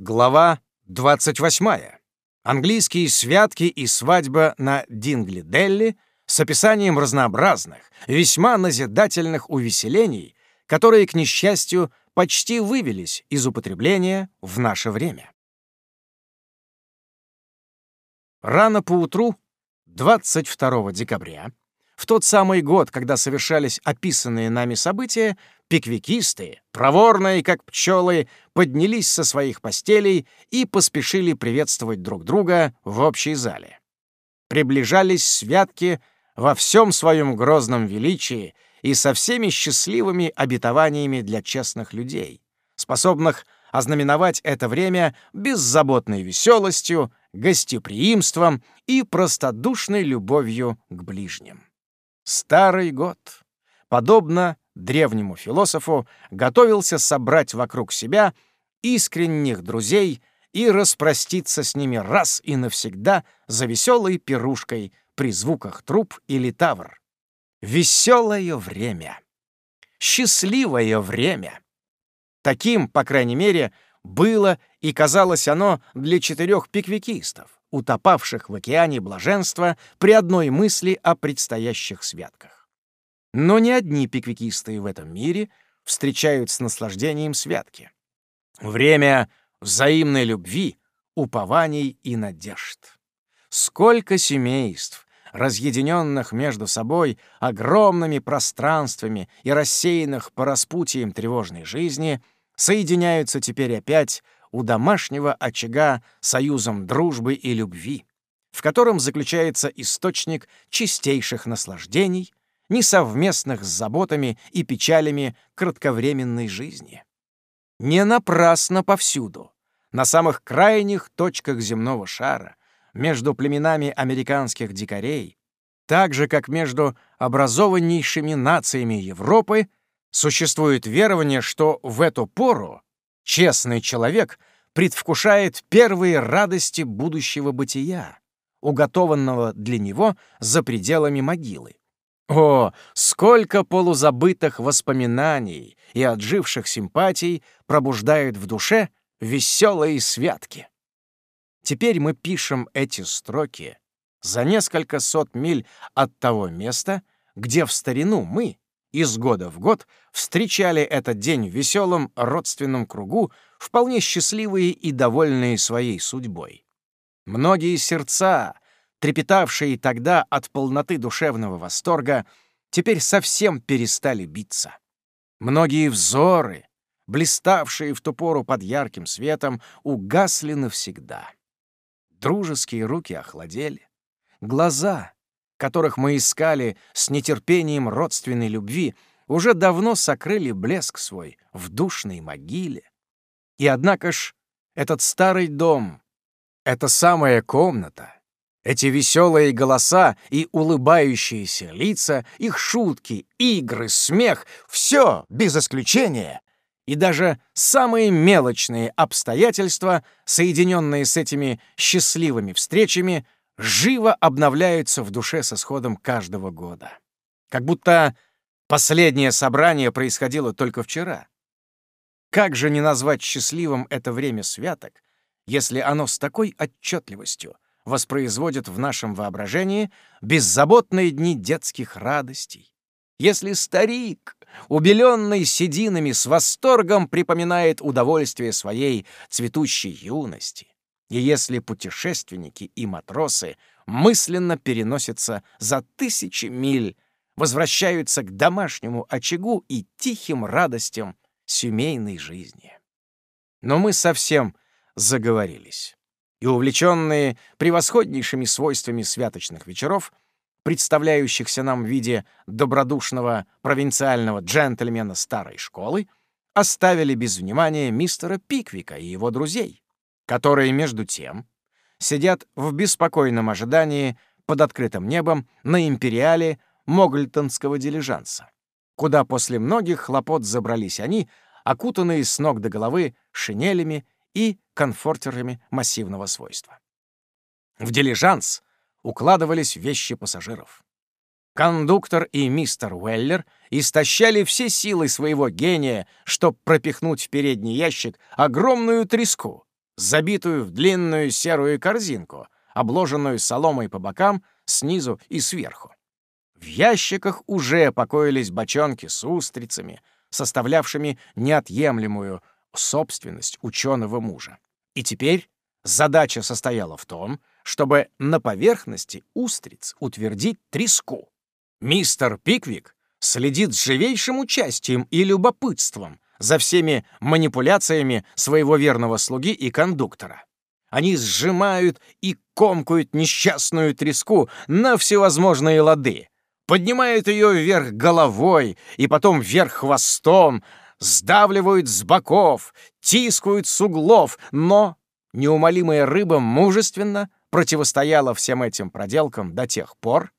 Глава 28. Английские святки и свадьба на Дингли-Делли с описанием разнообразных, весьма назидательных увеселений, которые, к несчастью, почти вывелись из употребления в наше время. Рано поутру, 22 декабря, в тот самый год, когда совершались описанные нами события, пиквикисты, проворные как пчелы, поднялись со своих постелей и поспешили приветствовать друг друга в общей зале. Приближались святки во всем своем грозном величии и со всеми счастливыми обетованиями для честных людей, способных ознаменовать это время беззаботной веселостью, гостеприимством и простодушной любовью к ближним. Старый год, подобно древнему философу, готовился собрать вокруг себя искренних друзей и распроститься с ними раз и навсегда за веселой пирушкой при звуках труб или тавр. Веселое время. Счастливое время. Таким, по крайней мере, было и казалось оно для четырех пиквикистов утопавших в океане блаженства при одной мысли о предстоящих святках. Но не одни пиквикисты в этом мире встречают с наслаждением святки. Время взаимной любви, упований и надежд. Сколько семейств, разъединенных между собой огромными пространствами и рассеянных по распутиям тревожной жизни, соединяются теперь опять у домашнего очага союзом дружбы и любви, в котором заключается источник чистейших наслаждений, несовместных с заботами и печалями кратковременной жизни. Не напрасно повсюду, на самых крайних точках земного шара, между племенами американских дикарей, так же, как между образованнейшими нациями Европы, существует верование, что в эту пору Честный человек предвкушает первые радости будущего бытия, уготованного для него за пределами могилы. О, сколько полузабытых воспоминаний и отживших симпатий пробуждают в душе веселые святки. Теперь мы пишем эти строки за несколько сот миль от того места, где в старину мы, из года в год встречали этот день в веселом родственном кругу, вполне счастливые и довольные своей судьбой. Многие сердца, трепетавшие тогда от полноты душевного восторга, теперь совсем перестали биться. Многие взоры, блиставшие в ту пору под ярким светом, угасли навсегда. Дружеские руки охладели, глаза — которых мы искали с нетерпением родственной любви, уже давно сокрыли блеск свой в душной могиле. И однако ж этот старый дом, эта самая комната, эти веселые голоса и улыбающиеся лица, их шутки, игры, смех — все, без исключения, и даже самые мелочные обстоятельства, соединенные с этими счастливыми встречами — живо обновляются в душе с исходом каждого года. Как будто последнее собрание происходило только вчера. Как же не назвать счастливым это время святок, если оно с такой отчетливостью воспроизводит в нашем воображении беззаботные дни детских радостей? Если старик, убеленный сединами, с восторгом припоминает удовольствие своей цветущей юности, и если путешественники и матросы мысленно переносятся за тысячи миль, возвращаются к домашнему очагу и тихим радостям семейной жизни. Но мы совсем заговорились, и увлеченные превосходнейшими свойствами святочных вечеров, представляющихся нам в виде добродушного провинциального джентльмена старой школы, оставили без внимания мистера Пиквика и его друзей которые, между тем, сидят в беспокойном ожидании под открытым небом на империале Могльтонского дилижанса, куда после многих хлопот забрались они, окутанные с ног до головы шинелями и комфортерами массивного свойства. В дилижанс укладывались вещи пассажиров. Кондуктор и мистер Уэллер истощали все силы своего гения, чтобы пропихнуть в передний ящик огромную треску, забитую в длинную серую корзинку, обложенную соломой по бокам, снизу и сверху. В ящиках уже покоились бочонки с устрицами, составлявшими неотъемлемую собственность ученого мужа. И теперь задача состояла в том, чтобы на поверхности устриц утвердить треску. Мистер Пиквик следит с живейшим участием и любопытством за всеми манипуляциями своего верного слуги и кондуктора. Они сжимают и комкают несчастную треску на всевозможные лады, поднимают ее вверх головой и потом вверх хвостом, сдавливают с боков, тискают с углов, но неумолимая рыба мужественно противостояла всем этим проделкам до тех пор,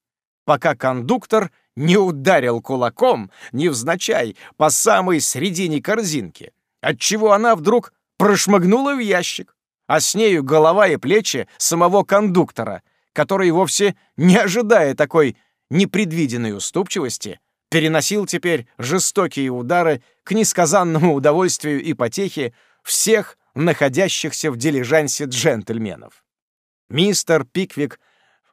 пока кондуктор не ударил кулаком, невзначай, по самой середине корзинки, отчего она вдруг прошмыгнула в ящик, а с нею голова и плечи самого кондуктора, который вовсе не ожидая такой непредвиденной уступчивости, переносил теперь жестокие удары к несказанному удовольствию и потехе всех находящихся в дилижансе джентльменов. Мистер Пиквик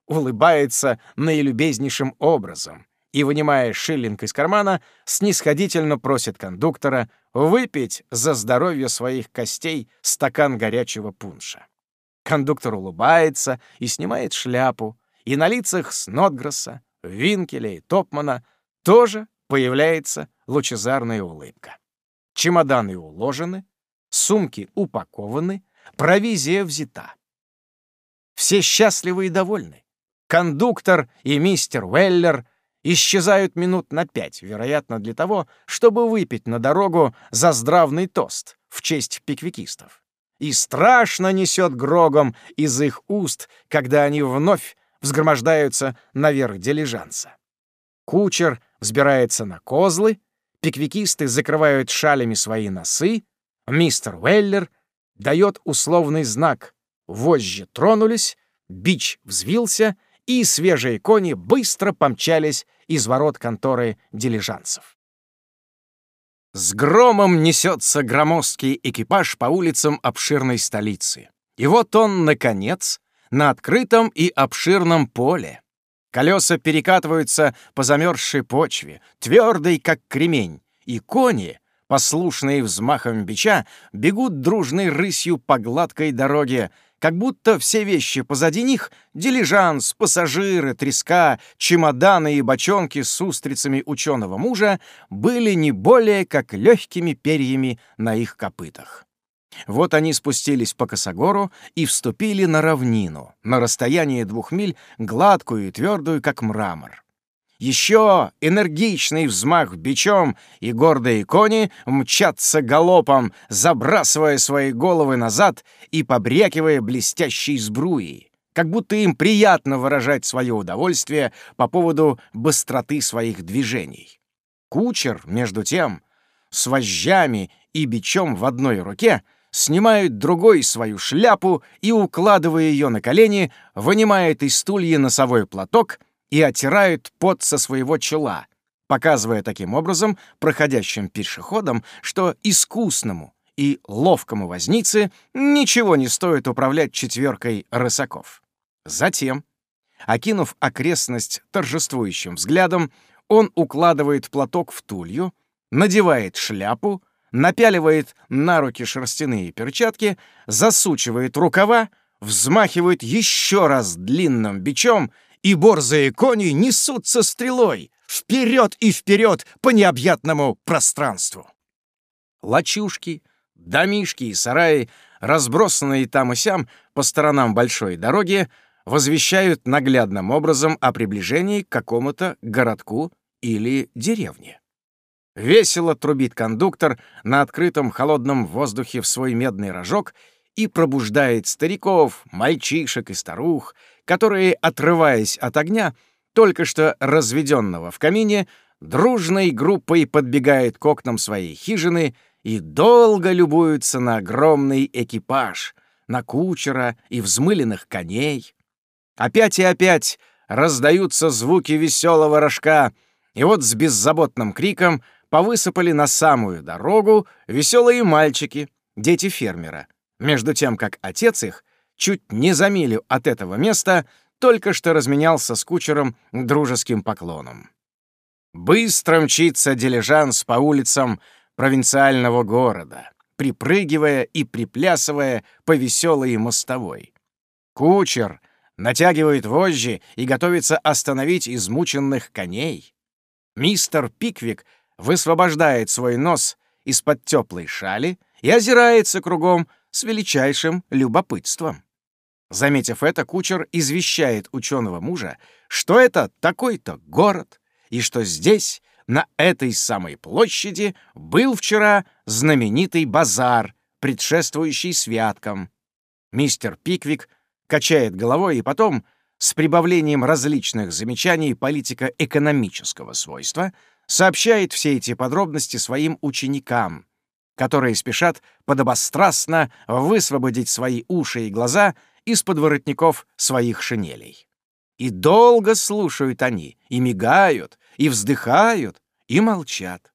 улыбается наилюбезнейшим образом и, вынимая шиллинг из кармана, снисходительно просит кондуктора выпить за здоровье своих костей стакан горячего пунша. Кондуктор улыбается и снимает шляпу, и на лицах Снотгресса, Винкеля и Топмана тоже появляется лучезарная улыбка. Чемоданы уложены, сумки упакованы, провизия взята. Все счастливы и довольны. Кондуктор и мистер Уэллер исчезают минут на пять, вероятно, для того, чтобы выпить на дорогу за здравный тост в честь пиквикистов. И страшно несет грогом из их уст, когда они вновь взгромождаются наверх дилижанса. Кучер взбирается на козлы, пиквикисты закрывают шалями свои носы, мистер Уэллер дает условный знак Вожжи тронулись, бич взвился, и свежие кони быстро помчались из ворот конторы дилижансов. С громом несется громоздкий экипаж по улицам обширной столицы. И вот он, наконец, на открытом и обширном поле. Колеса перекатываются по замерзшей почве, твердой, как кремень, и кони, послушные взмахом бича, бегут дружной рысью по гладкой дороге, как будто все вещи позади них — дилижанс, пассажиры, треска, чемоданы и бочонки с устрицами ученого мужа — были не более как легкими перьями на их копытах. Вот они спустились по косогору и вступили на равнину, на расстоянии двух миль, гладкую и твердую, как мрамор. Еще энергичный взмах бичом, и гордые кони мчатся галопом, забрасывая свои головы назад и побрякивая блестящей сбруей, как будто им приятно выражать свое удовольствие по поводу быстроты своих движений. Кучер, между тем, с вожжами и бичом в одной руке, снимает другой свою шляпу и, укладывая ее на колени, вынимает из стулья носовой платок — и оттирают пот со своего чела, показывая таким образом проходящим пешеходам, что искусному и ловкому вознице ничего не стоит управлять четверкой рысаков. Затем, окинув окрестность торжествующим взглядом, он укладывает платок в тулью, надевает шляпу, напяливает на руки шерстяные перчатки, засучивает рукава, взмахивает еще раз длинным бичом и борзые кони несутся стрелой вперед и вперед по необъятному пространству. Лачушки, домишки и сараи, разбросанные там и сям по сторонам большой дороги, возвещают наглядным образом о приближении к какому-то городку или деревне. Весело трубит кондуктор на открытом холодном воздухе в свой медный рожок и пробуждает стариков, мальчишек и старух, которые, отрываясь от огня, только что разведенного в камине, дружной группой подбегает к окнам своей хижины и долго любуются на огромный экипаж, на кучера и взмыленных коней. Опять и опять раздаются звуки веселого рожка, и вот с беззаботным криком повысыпали на самую дорогу веселые мальчики, дети фермера, между тем как отец их чуть не за от этого места только что разменялся с кучером дружеским поклоном. Быстро мчится дилижанс по улицам провинциального города, припрыгивая и приплясывая по веселой мостовой. Кучер натягивает вожжи и готовится остановить измученных коней. Мистер Пиквик высвобождает свой нос из-под теплой шали и озирается кругом с величайшим любопытством. Заметив это, кучер извещает ученого мужа, что это такой-то город, и что здесь, на этой самой площади, был вчера знаменитый базар, предшествующий святкам. Мистер Пиквик качает головой и потом, с прибавлением различных замечаний политико-экономического свойства, сообщает все эти подробности своим ученикам, которые спешат подобострастно высвободить свои уши и глаза из-под воротников своих шинелей. И долго слушают они, и мигают, и вздыхают, и молчат.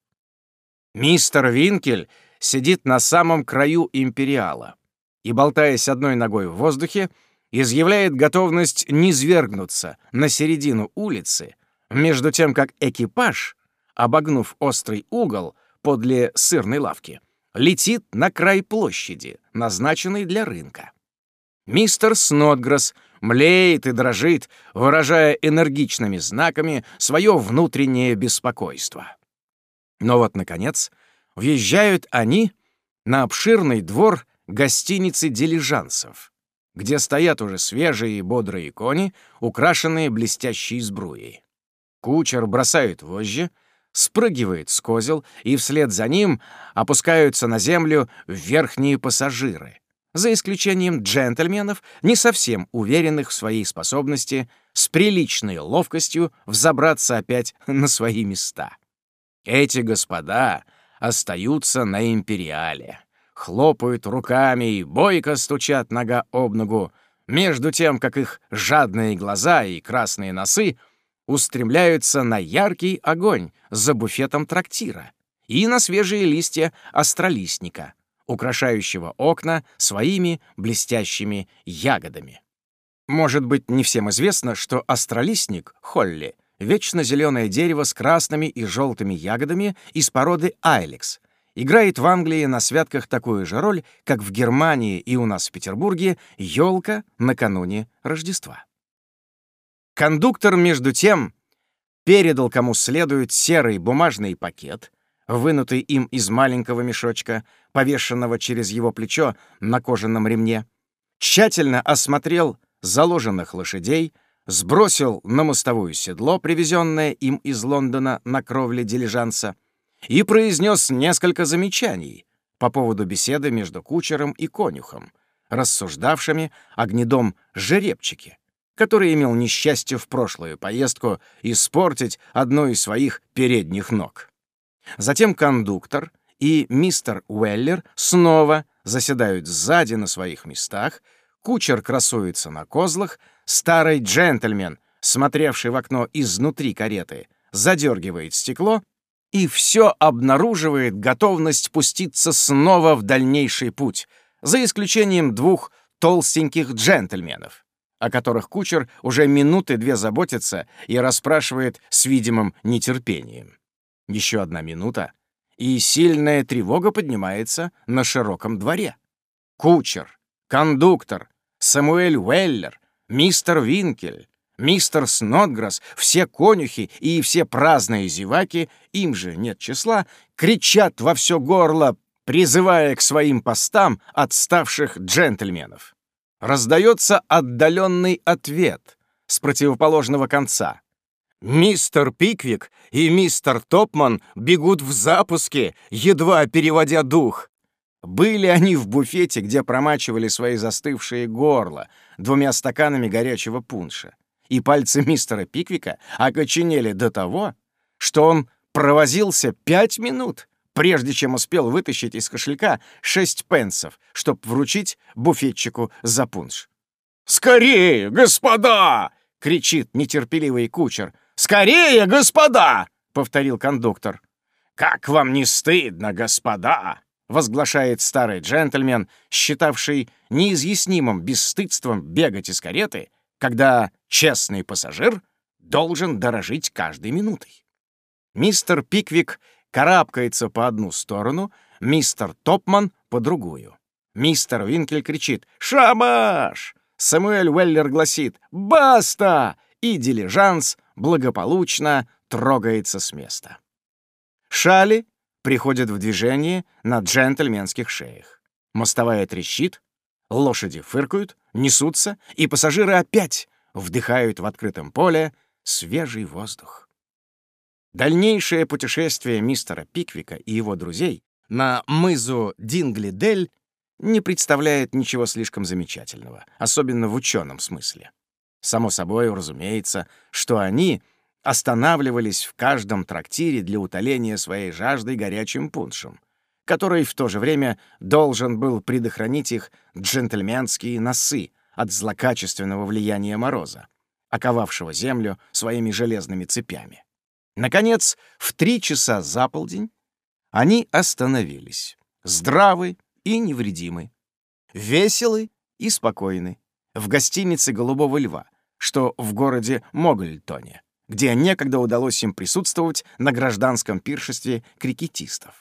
Мистер Винкель сидит на самом краю империала и, болтаясь одной ногой в воздухе, изъявляет готовность низвергнуться на середину улицы, между тем как экипаж, обогнув острый угол подле сырной лавки, летит на край площади, назначенной для рынка. Мистер Снотгресс млеет и дрожит, выражая энергичными знаками свое внутреннее беспокойство. Но вот, наконец, въезжают они на обширный двор гостиницы дилижансов, где стоят уже свежие и бодрые кони, украшенные блестящей сбруей. Кучер бросает вожжи, спрыгивает с козел, и вслед за ним опускаются на землю верхние пассажиры, за исключением джентльменов, не совсем уверенных в своей способности с приличной ловкостью взобраться опять на свои места. Эти господа остаются на империале, хлопают руками и бойко стучат нога об ногу, между тем, как их жадные глаза и красные носы устремляются на яркий огонь за буфетом трактира и на свежие листья астролистника, украшающего окна своими блестящими ягодами. Может быть, не всем известно, что астролистник, Холли, вечно зеленое дерево с красными и желтыми ягодами из породы айлекс, играет в Англии на святках такую же роль, как в Германии и у нас в Петербурге елка накануне Рождества. Кондуктор, между тем, передал кому следует серый бумажный пакет, вынутый им из маленького мешочка, повешенного через его плечо на кожаном ремне, тщательно осмотрел заложенных лошадей, сбросил на мостовую седло, привезенное им из Лондона на кровле дилижанса, и произнес несколько замечаний по поводу беседы между кучером и конюхом, рассуждавшими о гнедом жеребчике, который имел несчастье в прошлую поездку испортить одну из своих передних ног. Затем кондуктор и мистер Уэллер снова заседают сзади на своих местах, кучер красуется на козлах, старый джентльмен, смотревший в окно изнутри кареты, задергивает стекло и все обнаруживает готовность пуститься снова в дальнейший путь, за исключением двух толстеньких джентльменов, о которых кучер уже минуты две заботится и расспрашивает с видимым нетерпением. Еще одна минута, и сильная тревога поднимается на широком дворе. Кучер, кондуктор, Самуэль Уэллер, мистер Винкель, мистер Снотграсс, все конюхи и все праздные зеваки, им же нет числа, кричат во все горло, призывая к своим постам отставших джентльменов. Раздается отдаленный ответ с противоположного конца. Мистер Пиквик и мистер Топман бегут в запуске, едва переводя дух. Были они в буфете, где промачивали свои застывшие горла двумя стаканами горячего пунша. И пальцы мистера Пиквика окоченели до того, что он провозился пять минут, прежде чем успел вытащить из кошелька шесть пенсов, чтобы вручить буфетчику за пунш. «Скорее, господа!» — кричит нетерпеливый кучер. «Скорее, господа!» — повторил кондуктор. «Как вам не стыдно, господа!» — возглашает старый джентльмен, считавший неизъяснимым бесстыдством бегать из кареты, когда честный пассажир должен дорожить каждой минутой. Мистер Пиквик карабкается по одну сторону, мистер Топман — по другую. Мистер Винкель кричит «Шабаш!» Самуэль Уэллер гласит «Баста!» И дилижанс благополучно трогается с места. Шали приходят в движение на джентльменских шеях. Мостовая трещит, лошади фыркают, несутся, и пассажиры опять вдыхают в открытом поле свежий воздух. Дальнейшее путешествие мистера Пиквика и его друзей на мызу Дингли-Дель не представляет ничего слишком замечательного, особенно в ученом смысле. Само собой, разумеется, что они останавливались в каждом трактире для утоления своей жажды горячим пуншем, который в то же время должен был предохранить их джентльменские носы от злокачественного влияния мороза, оковавшего землю своими железными цепями. Наконец, в три часа за полдень они остановились, здравы и невредимы, веселы и спокойны, в гостинице «Голубого льва», что в городе Могольтоне, где некогда удалось им присутствовать на гражданском пиршестве крикетистов.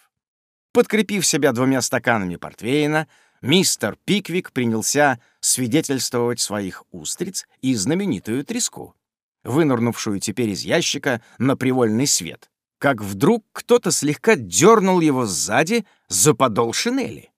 Подкрепив себя двумя стаканами портвейна, мистер Пиквик принялся свидетельствовать своих устриц и знаменитую треску, вынырнувшую теперь из ящика на привольный свет, как вдруг кто-то слегка дернул его сзади за подол шинели.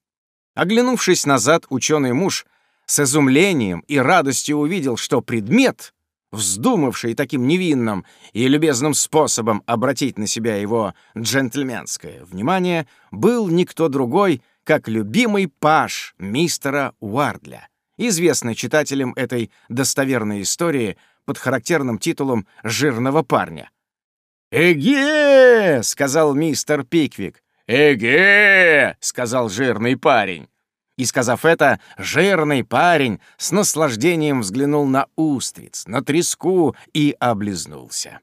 Оглянувшись назад, ученый муж с изумлением и радостью увидел, что предмет, вздумавший таким невинным и любезным способом обратить на себя его джентльменское внимание, был никто другой, как любимый паш мистера Уардля, известный читателям этой достоверной истории под характерным титулом «Жирного парня». «Эге!» — сказал мистер Пиквик. «Эге!» — сказал жирный парень. И, сказав это, жирный парень с наслаждением взглянул на устриц, на треску и облизнулся.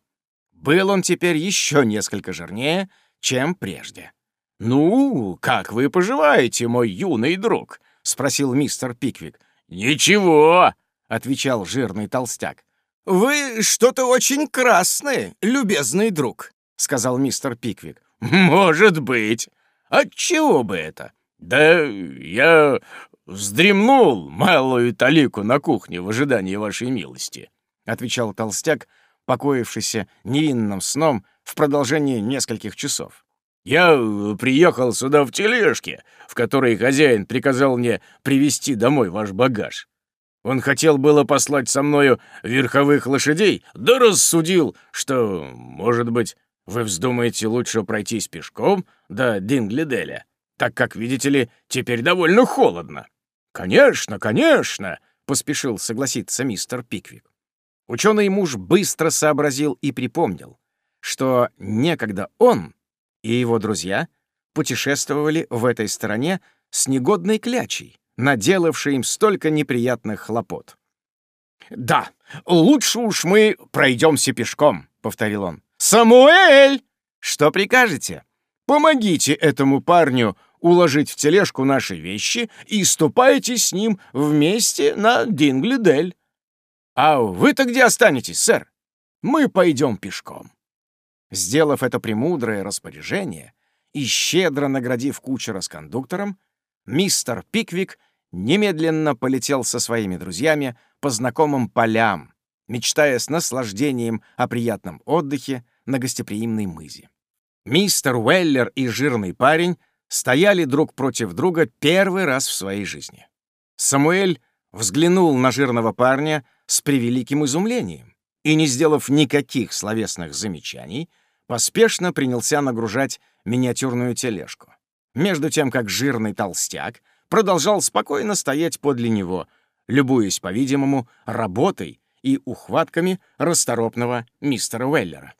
Был он теперь еще несколько жирнее, чем прежде. «Ну, как вы поживаете, мой юный друг?» — спросил мистер Пиквик. «Ничего», — отвечал жирный толстяк. «Вы что-то очень красное, любезный друг», — сказал мистер Пиквик. «Может быть. Отчего бы это? «Да я вздремнул малую талику на кухне в ожидании вашей милости», — отвечал толстяк, покоившийся невинным сном в продолжении нескольких часов. «Я приехал сюда в тележке, в которой хозяин приказал мне привезти домой ваш багаж. Он хотел было послать со мною верховых лошадей, да рассудил, что, может быть, вы вздумаете лучше пройтись пешком до Динглиделя так как, видите ли, теперь довольно холодно». «Конечно, конечно!» — поспешил согласиться мистер Пиквик. Ученый муж быстро сообразил и припомнил, что некогда он и его друзья путешествовали в этой стороне с негодной клячей, наделавшей им столько неприятных хлопот. «Да, лучше уж мы пройдемся пешком», — повторил он. «Самуэль! Что прикажете? Помогите этому парню уложить в тележку наши вещи и ступайте с ним вместе на Динглидель. А вы-то где останетесь, сэр? Мы пойдем пешком. Сделав это премудрое распоряжение и щедро наградив кучера с кондуктором, мистер Пиквик немедленно полетел со своими друзьями по знакомым полям, мечтая с наслаждением о приятном отдыхе на гостеприимной мызе. Мистер Уэллер и жирный парень стояли друг против друга первый раз в своей жизни. Самуэль взглянул на жирного парня с превеликим изумлением и, не сделав никаких словесных замечаний, поспешно принялся нагружать миниатюрную тележку. Между тем, как жирный толстяк продолжал спокойно стоять подле него, любуясь, по-видимому, работой и ухватками расторопного мистера Уэллера.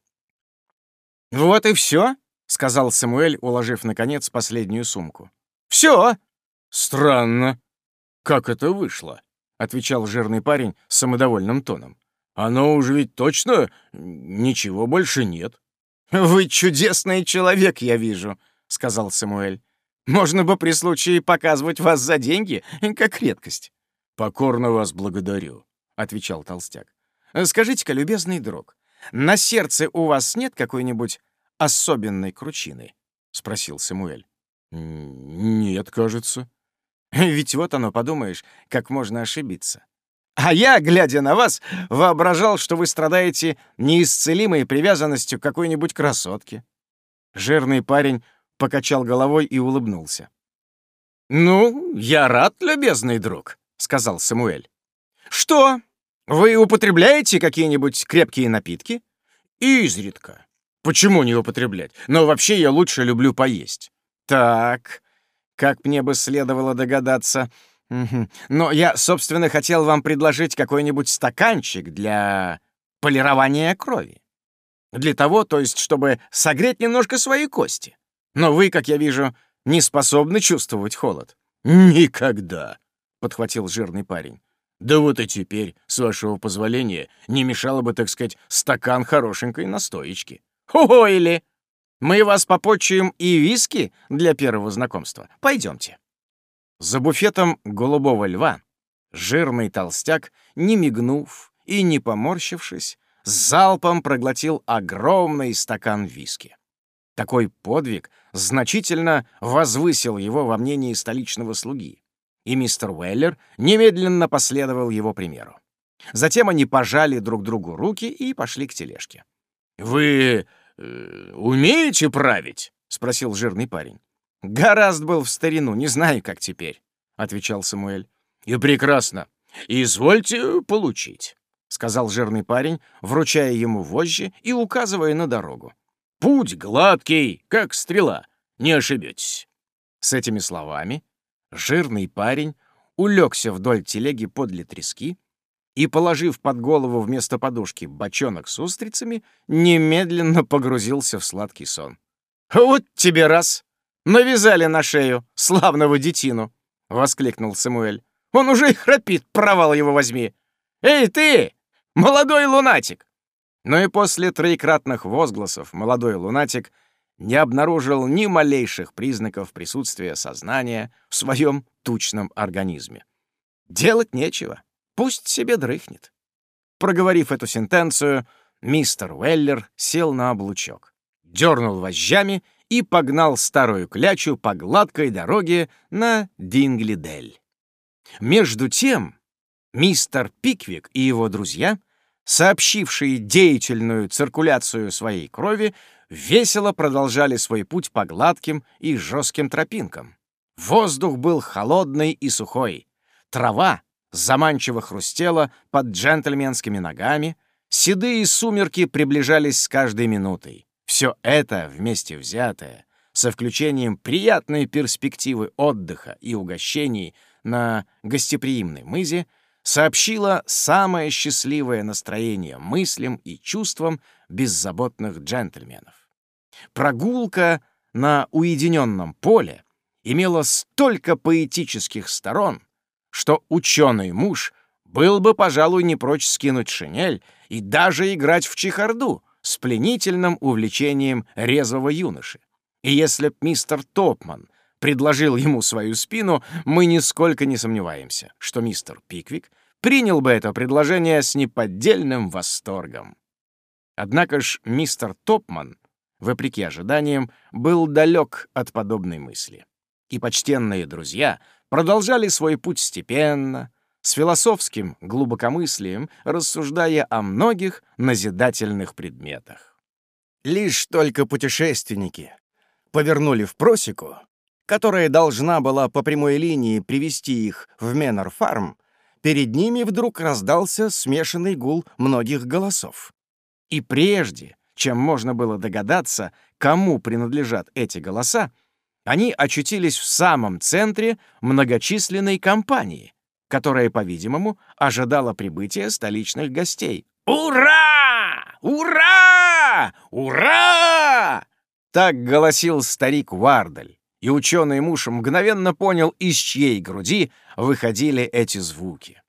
«Вот и все», — сказал Самуэль, уложив, наконец, последнюю сумку. «Все!» «Странно. Как это вышло?» — отвечал жирный парень с самодовольным тоном. «Оно уже ведь точно ничего больше нет». «Вы чудесный человек, я вижу», — сказал Самуэль. Можно бы при случае показывать вас за деньги, как редкость». «Покорно вас благодарю», — отвечал толстяк. «Скажите-ка, любезный друг, на сердце у вас нет какой-нибудь особенной кручины?» — спросил Самуэль. «Нет, кажется». «Ведь вот оно, подумаешь, как можно ошибиться. А я, глядя на вас, воображал, что вы страдаете неисцелимой привязанностью к какой-нибудь красотке». Жирный парень покачал головой и улыбнулся. «Ну, я рад, любезный друг», — сказал Самуэль. «Что? Вы употребляете какие-нибудь крепкие напитки?» «Изредка. Почему не употреблять? Но вообще я лучше люблю поесть». «Так, как мне бы следовало догадаться. Но я, собственно, хотел вам предложить какой-нибудь стаканчик для полирования крови. Для того, то есть, чтобы согреть немножко свои кости. Но вы, как я вижу, не способны чувствовать холод». «Никогда», — подхватил жирный парень. «Да вот и теперь, с вашего позволения, не мешало бы, так сказать, стакан хорошенькой настоечки». «Ого, или мы вас попочуем и виски для первого знакомства. Пойдемте». За буфетом голубого льва жирный толстяк, не мигнув и не поморщившись, залпом проглотил огромный стакан виски. Такой подвиг значительно возвысил его во мнении столичного слуги, и мистер Уэллер немедленно последовал его примеру. Затем они пожали друг другу руки и пошли к тележке. «Вы умеете править?» — спросил жирный парень. «Гораздо был в старину, не знаю, как теперь», — отвечал Самуэль. «И прекрасно. Извольте получить», — сказал жирный парень, вручая ему вожжи и указывая на дорогу. «Путь гладкий, как стрела, не ошибетесь». С этими словами жирный парень улегся вдоль телеги подле трески и, положив под голову вместо подушки бочонок с устрицами, немедленно погрузился в сладкий сон. «Вот тебе раз!» Навязали на шею славного детину!» — воскликнул Самуэль. «Он уже и храпит, провал его возьми! Эй, ты, молодой лунатик!» Но и после троекратных возгласов молодой лунатик не обнаружил ни малейших признаков присутствия сознания в своем тучном организме. Делать нечего, пусть себе дрыхнет. Проговорив эту сентенцию, мистер Уэллер сел на облучок, дернул вожжами и погнал старую клячу по гладкой дороге на Динглидель. Между тем, мистер Пиквик и его друзья, сообщившие деятельную циркуляцию своей крови, весело продолжали свой путь по гладким и жестким тропинкам. Воздух был холодный и сухой. Трава заманчиво хрустела под джентльменскими ногами, седые сумерки приближались с каждой минутой. Все это вместе взятое, со включением приятной перспективы отдыха и угощений на гостеприимной мызе, сообщило самое счастливое настроение мыслям и чувствам беззаботных джентльменов. Прогулка на уединенном поле имела столько поэтических сторон, что ученый муж был бы, пожалуй, не прочь скинуть шинель и даже играть в чехарду — с пленительным увлечением резвого юноши. И если б мистер Топман предложил ему свою спину, мы нисколько не сомневаемся, что мистер Пиквик принял бы это предложение с неподдельным восторгом. Однако ж мистер Топман, вопреки ожиданиям, был далек от подобной мысли. И почтенные друзья продолжали свой путь степенно, с философским глубокомыслием, рассуждая о многих назидательных предметах. Лишь только путешественники повернули в просеку, которая должна была по прямой линии привести их в Меннер-фарм, перед ними вдруг раздался смешанный гул многих голосов. И прежде, чем можно было догадаться, кому принадлежат эти голоса, они очутились в самом центре многочисленной компании — которая, по-видимому, ожидала прибытия столичных гостей. «Ура! Ура! Ура!» Так голосил старик Вардаль, и ученый муж мгновенно понял, из чьей груди выходили эти звуки.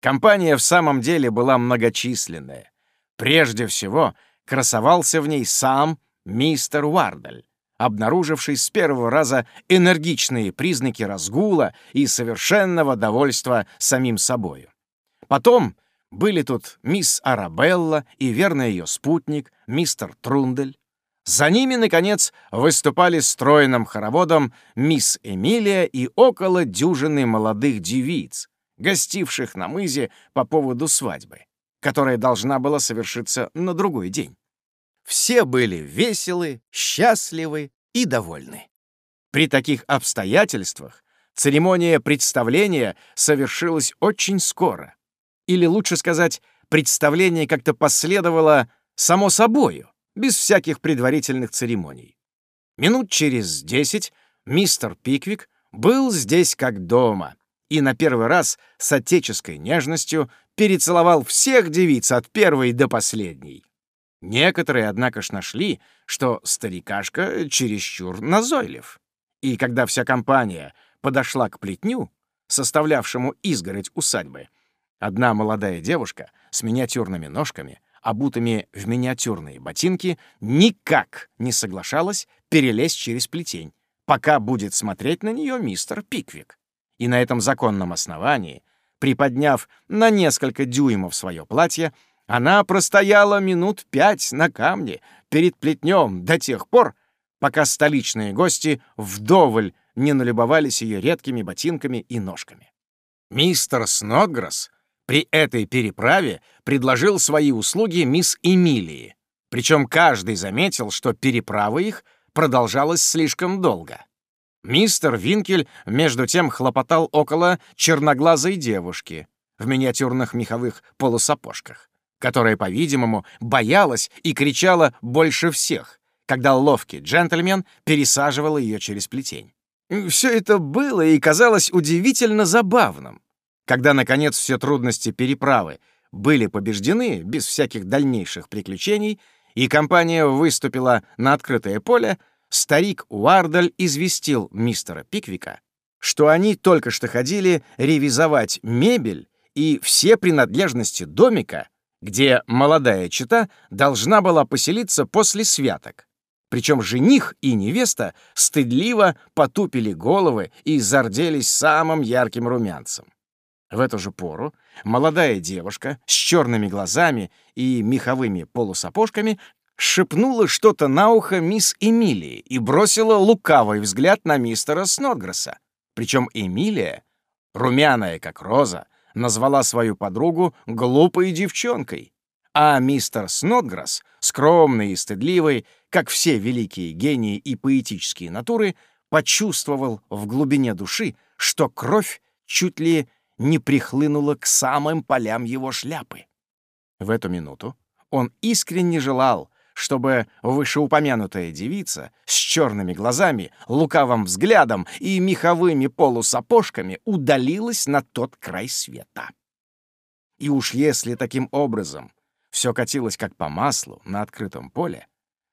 Компания в самом деле была многочисленная. Прежде всего, красовался в ней сам мистер Вардаль, обнаруживший с первого раза энергичные признаки разгула и совершенного довольства самим собою. Потом были тут мисс Арабелла и верный ее спутник, мистер Трундель. За ними, наконец, выступали стройным хороводом мисс Эмилия и около дюжины молодых девиц, гостивших на мызе по поводу свадьбы, которая должна была совершиться на другой день. Все были веселы, счастливы и довольны. При таких обстоятельствах церемония представления совершилась очень скоро. Или лучше сказать, представление как-то последовало само собою, без всяких предварительных церемоний. Минут через десять мистер Пиквик был здесь как дома и на первый раз с отеческой нежностью перецеловал всех девиц от первой до последней. Некоторые, однако ж, нашли, что старикашка чересчур назойлив. И когда вся компания подошла к плетню, составлявшему изгородь усадьбы, одна молодая девушка с миниатюрными ножками, обутыми в миниатюрные ботинки, никак не соглашалась перелезть через плетень, пока будет смотреть на нее мистер Пиквик. И на этом законном основании, приподняв на несколько дюймов свое платье, она простояла минут пять на камне перед плетнем до тех пор, пока столичные гости вдоволь не налюбовались ее редкими ботинками и ножками. Мистер Снотгресс при этой переправе предложил свои услуги мисс Эмилии, причем каждый заметил, что переправа их продолжалась слишком долго. Мистер Винкель, между тем, хлопотал около черноглазой девушки в миниатюрных меховых полусапожках которая, по-видимому, боялась и кричала больше всех, когда ловкий джентльмен пересаживал ее через плетень. Все это было и казалось удивительно забавным. Когда, наконец, все трудности переправы были побеждены без всяких дальнейших приключений, и компания выступила на открытое поле, старик Уардаль известил мистера Пиквика, что они только что ходили ревизовать мебель и все принадлежности домика где молодая чита должна была поселиться после святок. Причем жених и невеста стыдливо потупили головы и зарделись самым ярким румянцем. В эту же пору молодая девушка с черными глазами и меховыми полусапожками шепнула что-то на ухо мисс Эмилии и бросила лукавый взгляд на мистера Снотгресса. Причем Эмилия, румяная как роза, назвала свою подругу глупой девчонкой, а мистер Снотграсс, скромный и стыдливый, как все великие гении и поэтические натуры, почувствовал в глубине души, что кровь чуть ли не прихлынула к самым полям его шляпы. В эту минуту он искренне желал, чтобы вышеупомянутая девица с черными глазами, лукавым взглядом и меховыми полусапожками удалилась на тот край света. И уж если таким образом все катилось как по маслу на открытом поле,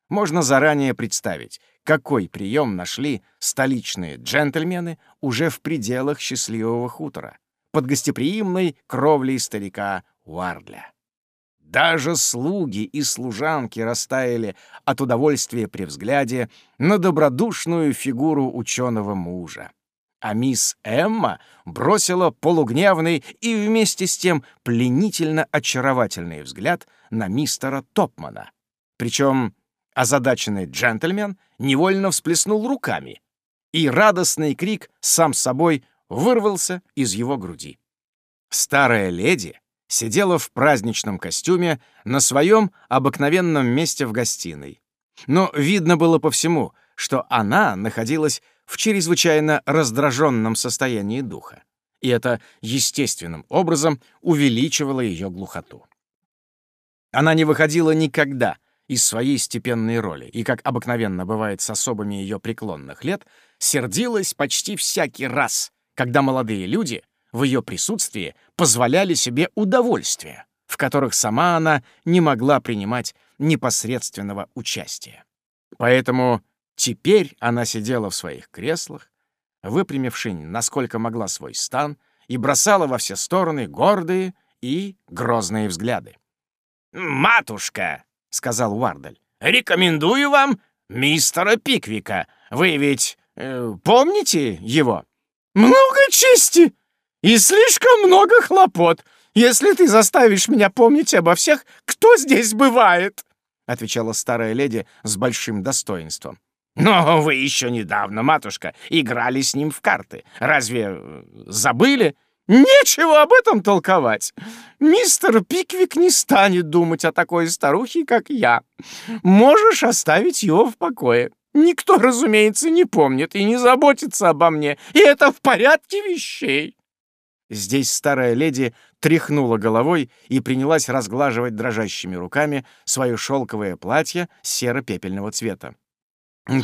можно заранее представить, какой прием нашли столичные джентльмены уже в пределах счастливого хутора, под гостеприимной кровлей старика Уардля. Даже слуги и служанки растаяли от удовольствия при взгляде на добродушную фигуру ученого мужа. А мисс Эмма бросила полугневный и вместе с тем пленительно очаровательный взгляд на мистера Топмана. Причем озадаченный джентльмен невольно всплеснул руками, и радостный крик сам собой вырвался из его груди. Старая леди сидела в праздничном костюме на своем обыкновенном месте в гостиной. Но видно было по всему, что она находилась в чрезвычайно раздраженном состоянии духа, и это естественным образом увеличивало ее глухоту. Она не выходила никогда из своей степенной роли, и, как обыкновенно бывает с особыми ее преклонных лет, сердилась почти всякий раз, когда молодые люди — в ее присутствии позволяли себе удовольствия, в которых сама она не могла принимать непосредственного участия. Поэтому теперь она сидела в своих креслах, выпрямивши насколько могла свой стан, и бросала во все стороны гордые и грозные взгляды. «Матушка!» — сказал Уардаль. «Рекомендую вам мистера Пиквика. Вы ведь э, помните его?» «Много чести и слишком много хлопот, если ты заставишь меня помнить обо всех, кто здесь бывает», — отвечала старая леди с большим достоинством. «Но вы еще недавно, матушка, играли с ним в карты. Разве э, забыли?» «Нечего об этом толковать. Мистер Пиквик не станет думать о такой старухе, как я. Можешь оставить его в покое. Никто, разумеется, не помнит и не заботится обо мне, и это в порядке вещей». Здесь старая леди тряхнула головой и принялась разглаживать дрожащими руками свое шелковое платье серо-пепельного цвета.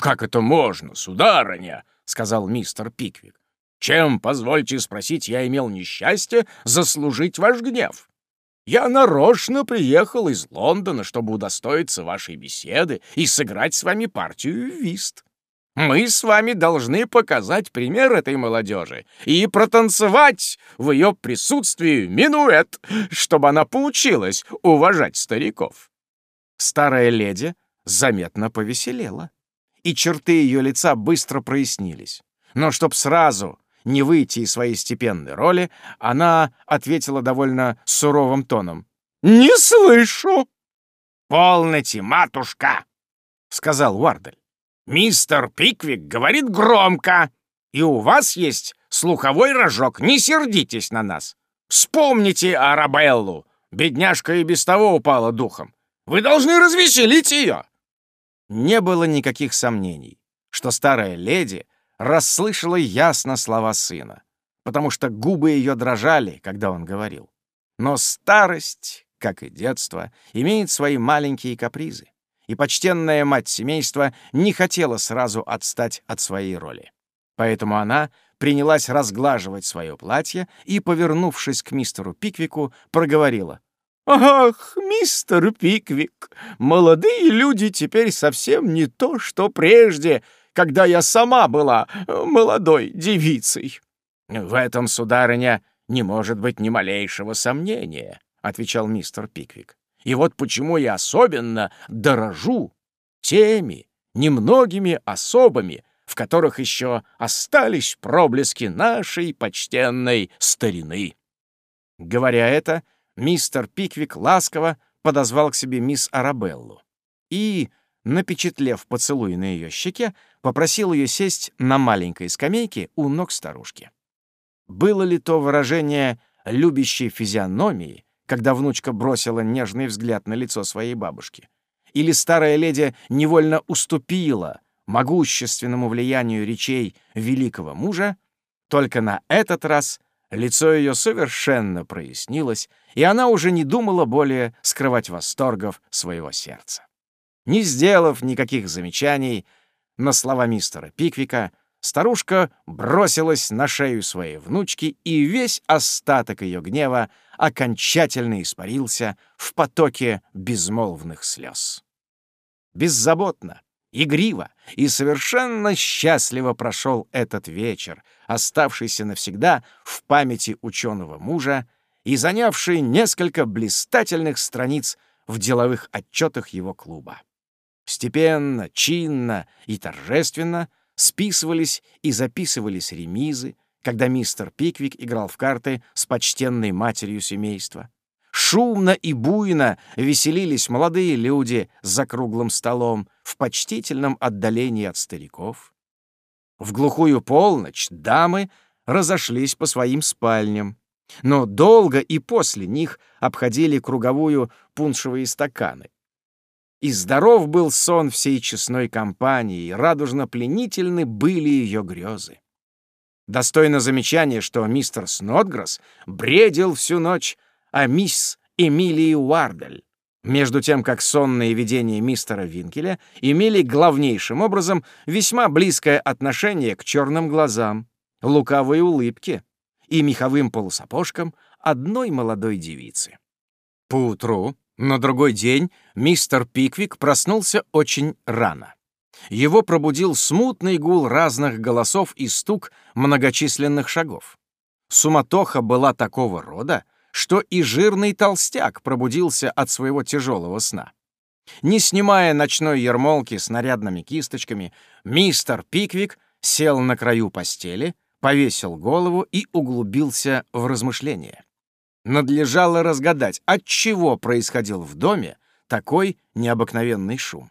«Как это можно, сударыня?» — сказал мистер Пиквик. «Чем, позвольте спросить, я имел несчастье заслужить ваш гнев? Я нарочно приехал из Лондона, чтобы удостоиться вашей беседы и сыграть с вами партию в вист. Мы с вами должны показать пример этой молодежи и протанцевать в ее присутствии минуэт, чтобы она поучилась уважать стариков». Старая леди заметно повеселела и черты ее лица быстро прояснились. Но чтоб сразу не выйти из своей степенной роли, она ответила довольно суровым тоном. «Не слышу!» «Полноте, матушка!» — сказал Уардель. «Мистер Пиквик говорит громко, и у вас есть слуховой рожок, не сердитесь на нас. Вспомните Арабеллу, бедняжка и без того упала духом. Вы должны развеселить ее!» Не было никаких сомнений, что старая леди расслышала ясно слова сына, потому что губы ее дрожали, когда он говорил. Но старость, как и детство, имеет свои маленькие капризы, и почтенная мать семейства не хотела сразу отстать от своей роли. Поэтому она принялась разглаживать свое платье и, повернувшись к мистеру Пиквику, проговорила. «Ах, мистер Пиквик, молодые люди теперь совсем не то, что прежде, когда я сама была молодой девицей». «В этом, сударыня, не может быть ни малейшего сомнения», — отвечал мистер Пиквик. «И вот почему я особенно дорожу теми немногими особами, в которых еще остались проблески нашей почтенной старины». Говоря это, мистер Пиквик ласково подозвал к себе мисс Арабеллу и, напечатлев поцелуй на ее щеке, попросил ее сесть на маленькой скамейке у ног старушки. Было ли то выражение любящей физиономии, когда внучка бросила нежный взгляд на лицо своей бабушки? Или старая леди невольно уступила могущественному влиянию речей великого мужа, только на этот раз лицо ее совершенно прояснилось, и она уже не думала более скрывать восторгов своего сердца. Не сделав никаких замечаний на слова мистера Пиквика, старушка бросилась на шею своей внучки, и весь остаток ее гнева окончательно испарился в потоке безмолвных слез. Беззаботно, игриво и совершенно счастливо прошел этот вечер, оставшийся навсегда в памяти ученого мужа и занявший несколько блистательных страниц в деловых отчетах его клуба. Степенно, чинно и торжественно списывались и записывались ремизы, когда мистер Пиквик играл в карты с почтенной матерью семейства. Шумно и буйно веселились молодые люди за круглым столом в почтительном отдалении от стариков. В глухую полночь дамы разошлись по своим спальням но долго и после них обходили круговую пуншевые стаканы. И здоров был сон всей честной компании, и радужно-пленительны были ее грезы. Достойно замечания, что мистер Снотгресс бредил всю ночь о мисс Эмилии Уардель, между тем как сонные видения мистера Винкеля имели главнейшим образом весьма близкое отношение к черным глазам, лукавой улыбке, и меховым полусапожкам одной молодой девицы. Поутру, на другой день, мистер Пиквик проснулся очень рано. Его пробудил смутный гул разных голосов и стук многочисленных шагов. Суматоха была такого рода, что и жирный толстяк пробудился от своего тяжелого сна. Не снимая ночной ермолки с нарядными кисточками, мистер Пиквик сел на краю постели, повесил голову и углубился в размышления. Надлежало разгадать, от чего происходил в доме такой необыкновенный шум.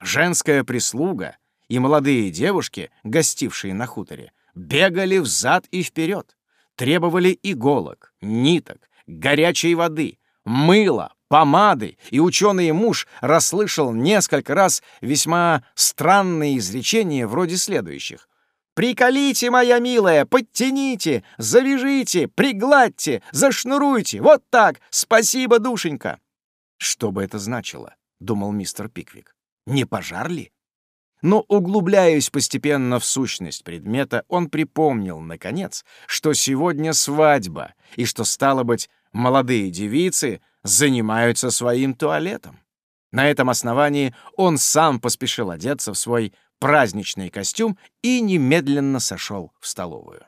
Женская прислуга и молодые девушки, гостившие на хуторе, бегали взад и вперед, требовали иголок, ниток, горячей воды, мыла, помады, и ученый муж расслышал несколько раз весьма странные изречения вроде следующих. «Приколите, моя милая, подтяните, завяжите, пригладьте, зашнуруйте, вот так, спасибо, душенька!» «Что бы это значило?» — думал мистер Пиквик. «Не пожар ли?» Но, углубляясь постепенно в сущность предмета, он припомнил, наконец, что сегодня свадьба, и что, стало быть, молодые девицы занимаются своим туалетом. На этом основании он сам поспешил одеться в свой праздничный костюм и немедленно сошел в столовую.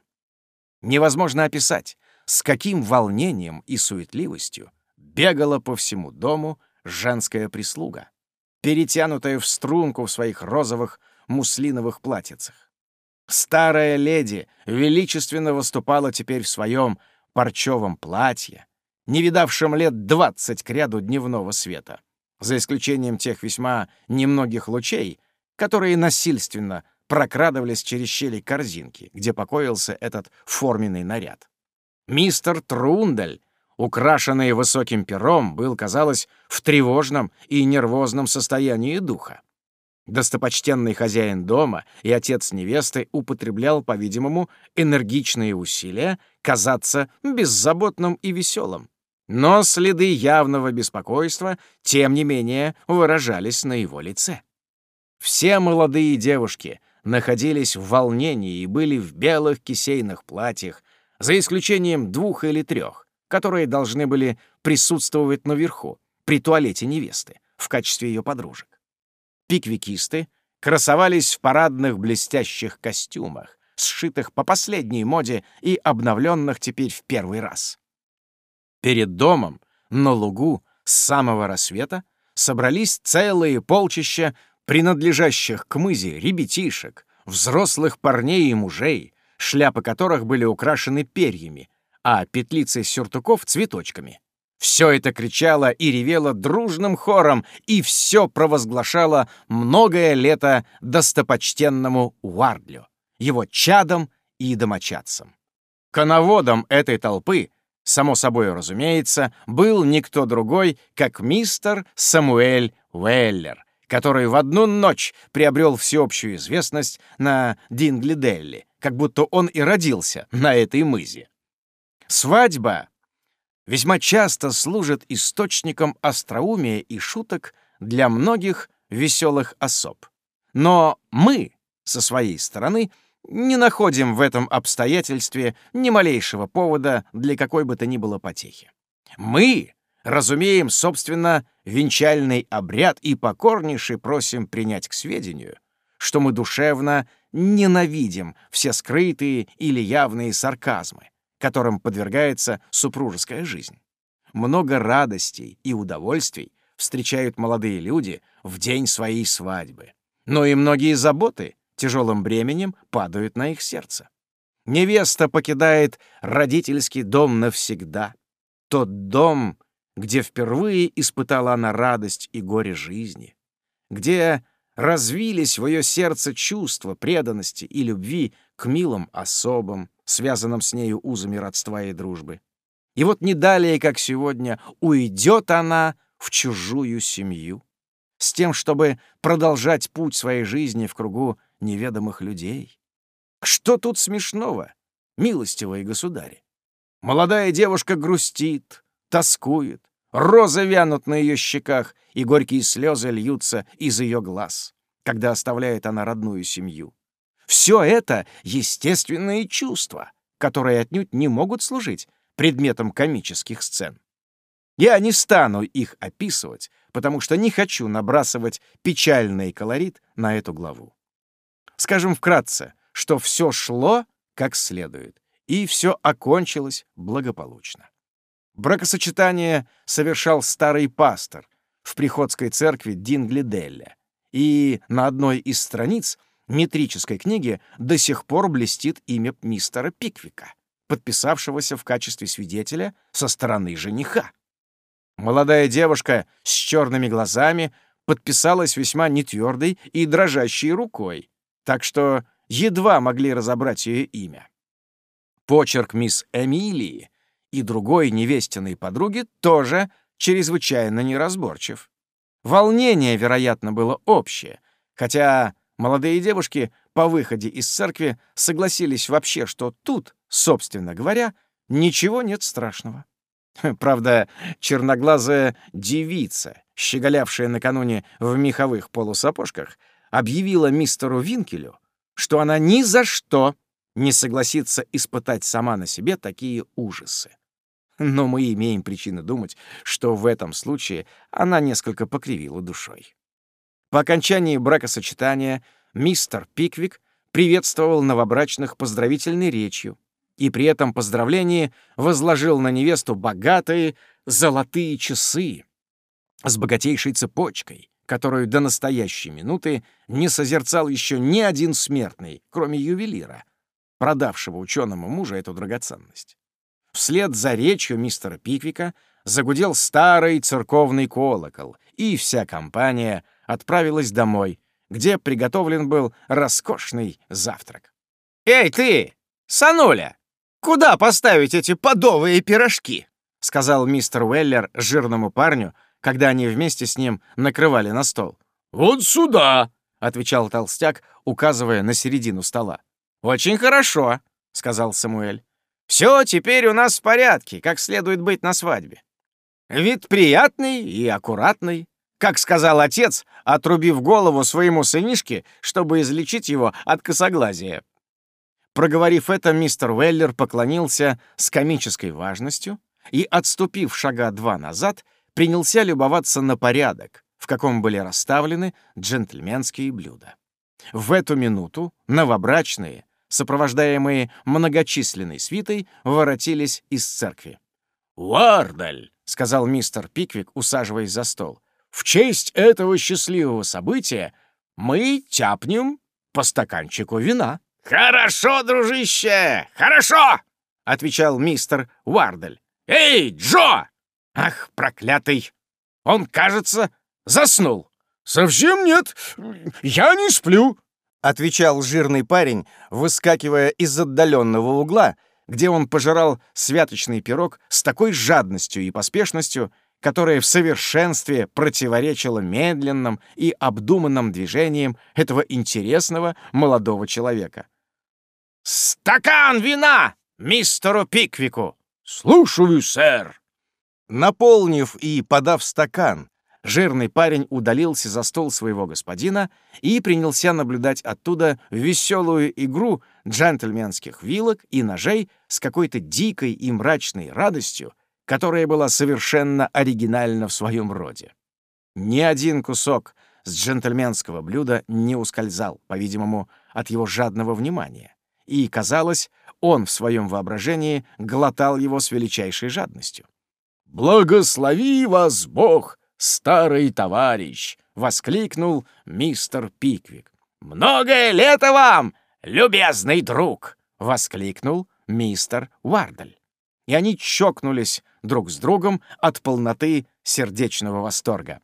Невозможно описать, с каким волнением и суетливостью бегала по всему дому женская прислуга, перетянутая в струнку в своих розовых муслиновых платьицах. Старая леди величественно выступала теперь в своем парчевом платье, не видавшем лет двадцать к ряду дневного света, за исключением тех весьма немногих лучей, которые насильственно прокрадывались через щели корзинки, где покоился этот форменный наряд. Мистер Трундель, украшенный высоким пером, был, казалось, в тревожном и нервозном состоянии духа. Достопочтенный хозяин дома и отец невесты употреблял, по-видимому, энергичные усилия казаться беззаботным и веселым. Но следы явного беспокойства, тем не менее, выражались на его лице. Все молодые девушки находились в волнении и были в белых кисейных платьях, за исключением двух или трех, которые должны были присутствовать наверху, при туалете невесты, в качестве ее подружек. Пиквикисты красовались в парадных блестящих костюмах, сшитых по последней моде и обновленных теперь в первый раз. Перед домом, на лугу, с самого рассвета собрались целые полчища принадлежащих к мызе ребятишек, взрослых парней и мужей, шляпы которых были украшены перьями, а петлицы сюртуков — цветочками. Все это кричало и ревело дружным хором, и все провозглашало многое лето достопочтенному Уардлю, его чадам и домочадцам. Коноводом этой толпы само собой разумеется, был никто другой, как мистер Самуэль Уэллер, который в одну ночь приобрел всеобщую известность на Динглиделли, как будто он и родился на этой мызе. Свадьба весьма часто служит источником остроумия и шуток для многих веселых особ. Но мы, со своей стороны, не находим в этом обстоятельстве ни малейшего повода для какой бы то ни было потехи. Мы разумеем, собственно, венчальный обряд и покорнейше просим принять к сведению, что мы душевно ненавидим все скрытые или явные сарказмы, которым подвергается супружеская жизнь. Много радостей и удовольствий встречают молодые люди в день своей свадьбы, но и многие заботы тяжелым бременем падают на их сердце. Невеста покидает родительский дом навсегда. Тот дом, где впервые испытала она радость и горе жизни, где развились в ее сердце чувства преданности и любви к милым особам, связанным с нею узами родства и дружбы. И вот не далее, как сегодня, уйдет она в чужую семью, с тем, чтобы продолжать путь своей жизни в кругу неведомых людей. Что тут смешного, милостивые государи? Молодая девушка грустит, тоскует, розы вянут на ее щеках, и горькие слезы льются из ее глаз, когда оставляет она родную семью. Все это — естественные чувства, которые отнюдь не могут служить предметом комических сцен. Я не стану их описывать, потому что не хочу набрасывать печальный колорит на эту главу. Скажем вкратце, что все шло как следует, и все окончилось благополучно. Бракосочетание совершал старый пастор, в приходской церкви Динглиделля, и на одной из страниц метрической книги до сих пор блестит имя мистера Пиквика, подписавшегося в качестве свидетеля со стороны жениха. Молодая девушка с черными глазами подписалась весьма нетвердой и дрожащей рукой, так что едва могли разобрать ее имя. Почерк мисс Эмилии и другой невестиной подруги тоже чрезвычайно неразборчив. Волнение, вероятно, было общее, хотя молодые девушки по выходе из церкви согласились вообще, что тут, собственно говоря, ничего нет страшного. Правда, черноглазая девица, щеголявшая накануне в меховых полусапожках, объявила мистеру Винкелю, что она ни за что не согласится испытать сама на себе такие ужасы. Но мы имеем причины думать, что в этом случае она несколько покривила душой. По окончании бракосочетания мистер Пиквик приветствовал новобрачных поздравительной речью и при этом поздравлении возложил на невесту богатые золотые часы с богатейшей цепочкой, которую до настоящей минуты не созерцал еще ни один смертный, кроме ювелира, продавшего ученому мужа эту драгоценность. Вслед за речью мистера Пиквика загудел старый церковный колокол, и вся компания отправилась домой, где приготовлен был роскошный завтрак. «Эй, ты, Сануля, куда поставить эти подовые пирожки?» — сказал мистер Уэллер жирному парню, когда они вместе с ним накрывали на стол. «Вот сюда!» — отвечал толстяк, указывая на середину стола. «Очень хорошо», — сказал Самуэль. Все теперь у нас в порядке, как следует быть на свадьбе. Вид приятный и аккуратный, как сказал отец, отрубив голову своему сынишке, чтобы излечить его от косоглазия. Проговорив это, мистер Уэллер поклонился с комической важностью и, отступив шага два назад, принялся любоваться на порядок, в каком были расставлены джентльменские блюда. В эту минуту новобрачные, сопровождаемые многочисленной свитой, воротились из церкви. «Уардаль!» — сказал мистер Пиквик, усаживаясь за стол. «В честь этого счастливого события мы тяпнем по стаканчику вина». «Хорошо, дружище, хорошо!» — отвечал мистер Уардаль. «Эй, Джо!» «Ах, проклятый! Он, кажется, заснул». «Совсем нет, я не сплю», — отвечал жирный парень, выскакивая из отдаленного угла, где он пожирал святочный пирог с такой жадностью и поспешностью, которая в совершенстве противоречила медленным и обдуманным движениям этого интересного молодого человека. «Стакан вина мистеру Пиквику!» «Слушаю, сэр!» Наполнив и подав стакан, жирный парень удалился за стол своего господина и принялся наблюдать оттуда веселую игру джентльменских вилок и ножей с какой-то дикой и мрачной радостью, которая была совершенно оригинальна в своем роде. Ни один кусок с джентльменского блюда не ускользал, по-видимому, от его жадного внимания, и, казалось, он в своем воображении глотал его с величайшей жадностью. «Благослови вас Бог!» Старый товарищ!» — воскликнул мистер Пиквик. «Многое лето вам, любезный друг!» — воскликнул мистер Уардаль. И они чокнулись друг с другом от полноты сердечного восторга.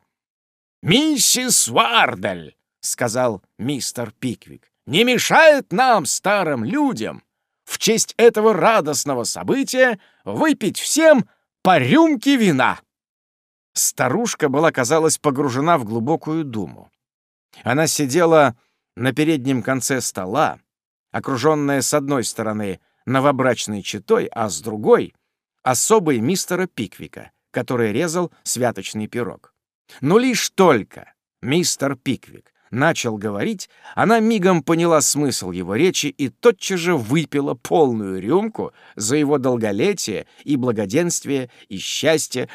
«Миссис Уардаль!» — сказал мистер Пиквик. «Не мешает нам, старым людям, в честь этого радостного события выпить всем по рюмке вина!» Старушка была, казалось, погружена в глубокую думу. Она сидела на переднем конце стола, окруженная с одной стороны новобрачной четой, а с другой — особой мистера Пиквика, который резал святочный пирог. Но лишь только мистер Пиквик начал говорить, она мигом поняла смысл его речи и тотчас же выпила полную рюмку за его долголетие и благоденствие и счастье,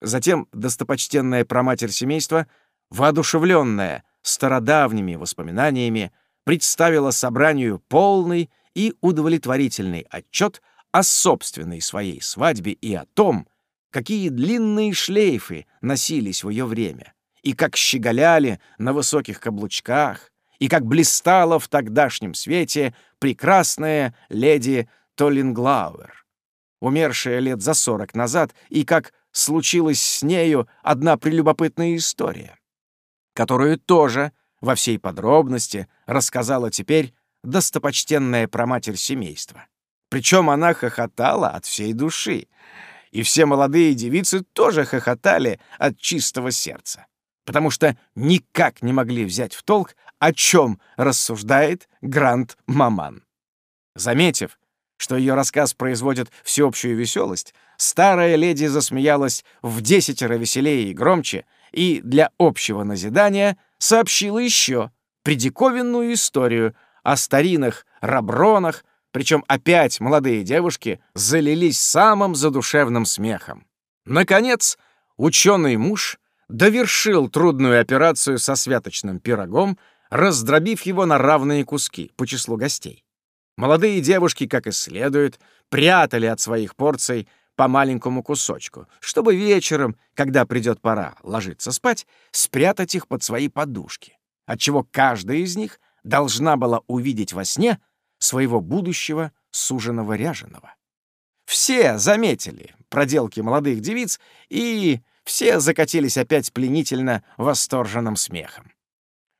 Затем достопочтенная проматерь семейства, воодушевленная стародавними воспоминаниями, представила собранию полный и удовлетворительный отчет о собственной своей свадьбе и о том, какие длинные шлейфы носились в ее время, и как щеголяли на высоких каблучках, и как блистала в тогдашнем свете прекрасная леди Толлинглауэр, умершая лет за сорок назад, и как случилась с нею одна прелюбопытная история, которую тоже во всей подробности рассказала теперь достопочтенная проматерь семейства. Причем она хохотала от всей души, и все молодые девицы тоже хохотали от чистого сердца, потому что никак не могли взять в толк, о чем рассуждает Гранд Маман. Заметив, что ее рассказ производит всеобщую веселость, старая леди засмеялась в десятеро веселее и громче и для общего назидания сообщила еще предиковинную историю о старинных рабронах, причем опять молодые девушки залились самым задушевным смехом. Наконец, ученый муж довершил трудную операцию со святочным пирогом, раздробив его на равные куски по числу гостей. Молодые девушки, как и следует, прятали от своих порций по маленькому кусочку, чтобы вечером, когда придет пора ложиться спать, спрятать их под свои подушки, отчего каждая из них должна была увидеть во сне своего будущего суженого ряженого. Все заметили проделки молодых девиц, и все закатились опять пленительно восторженным смехом.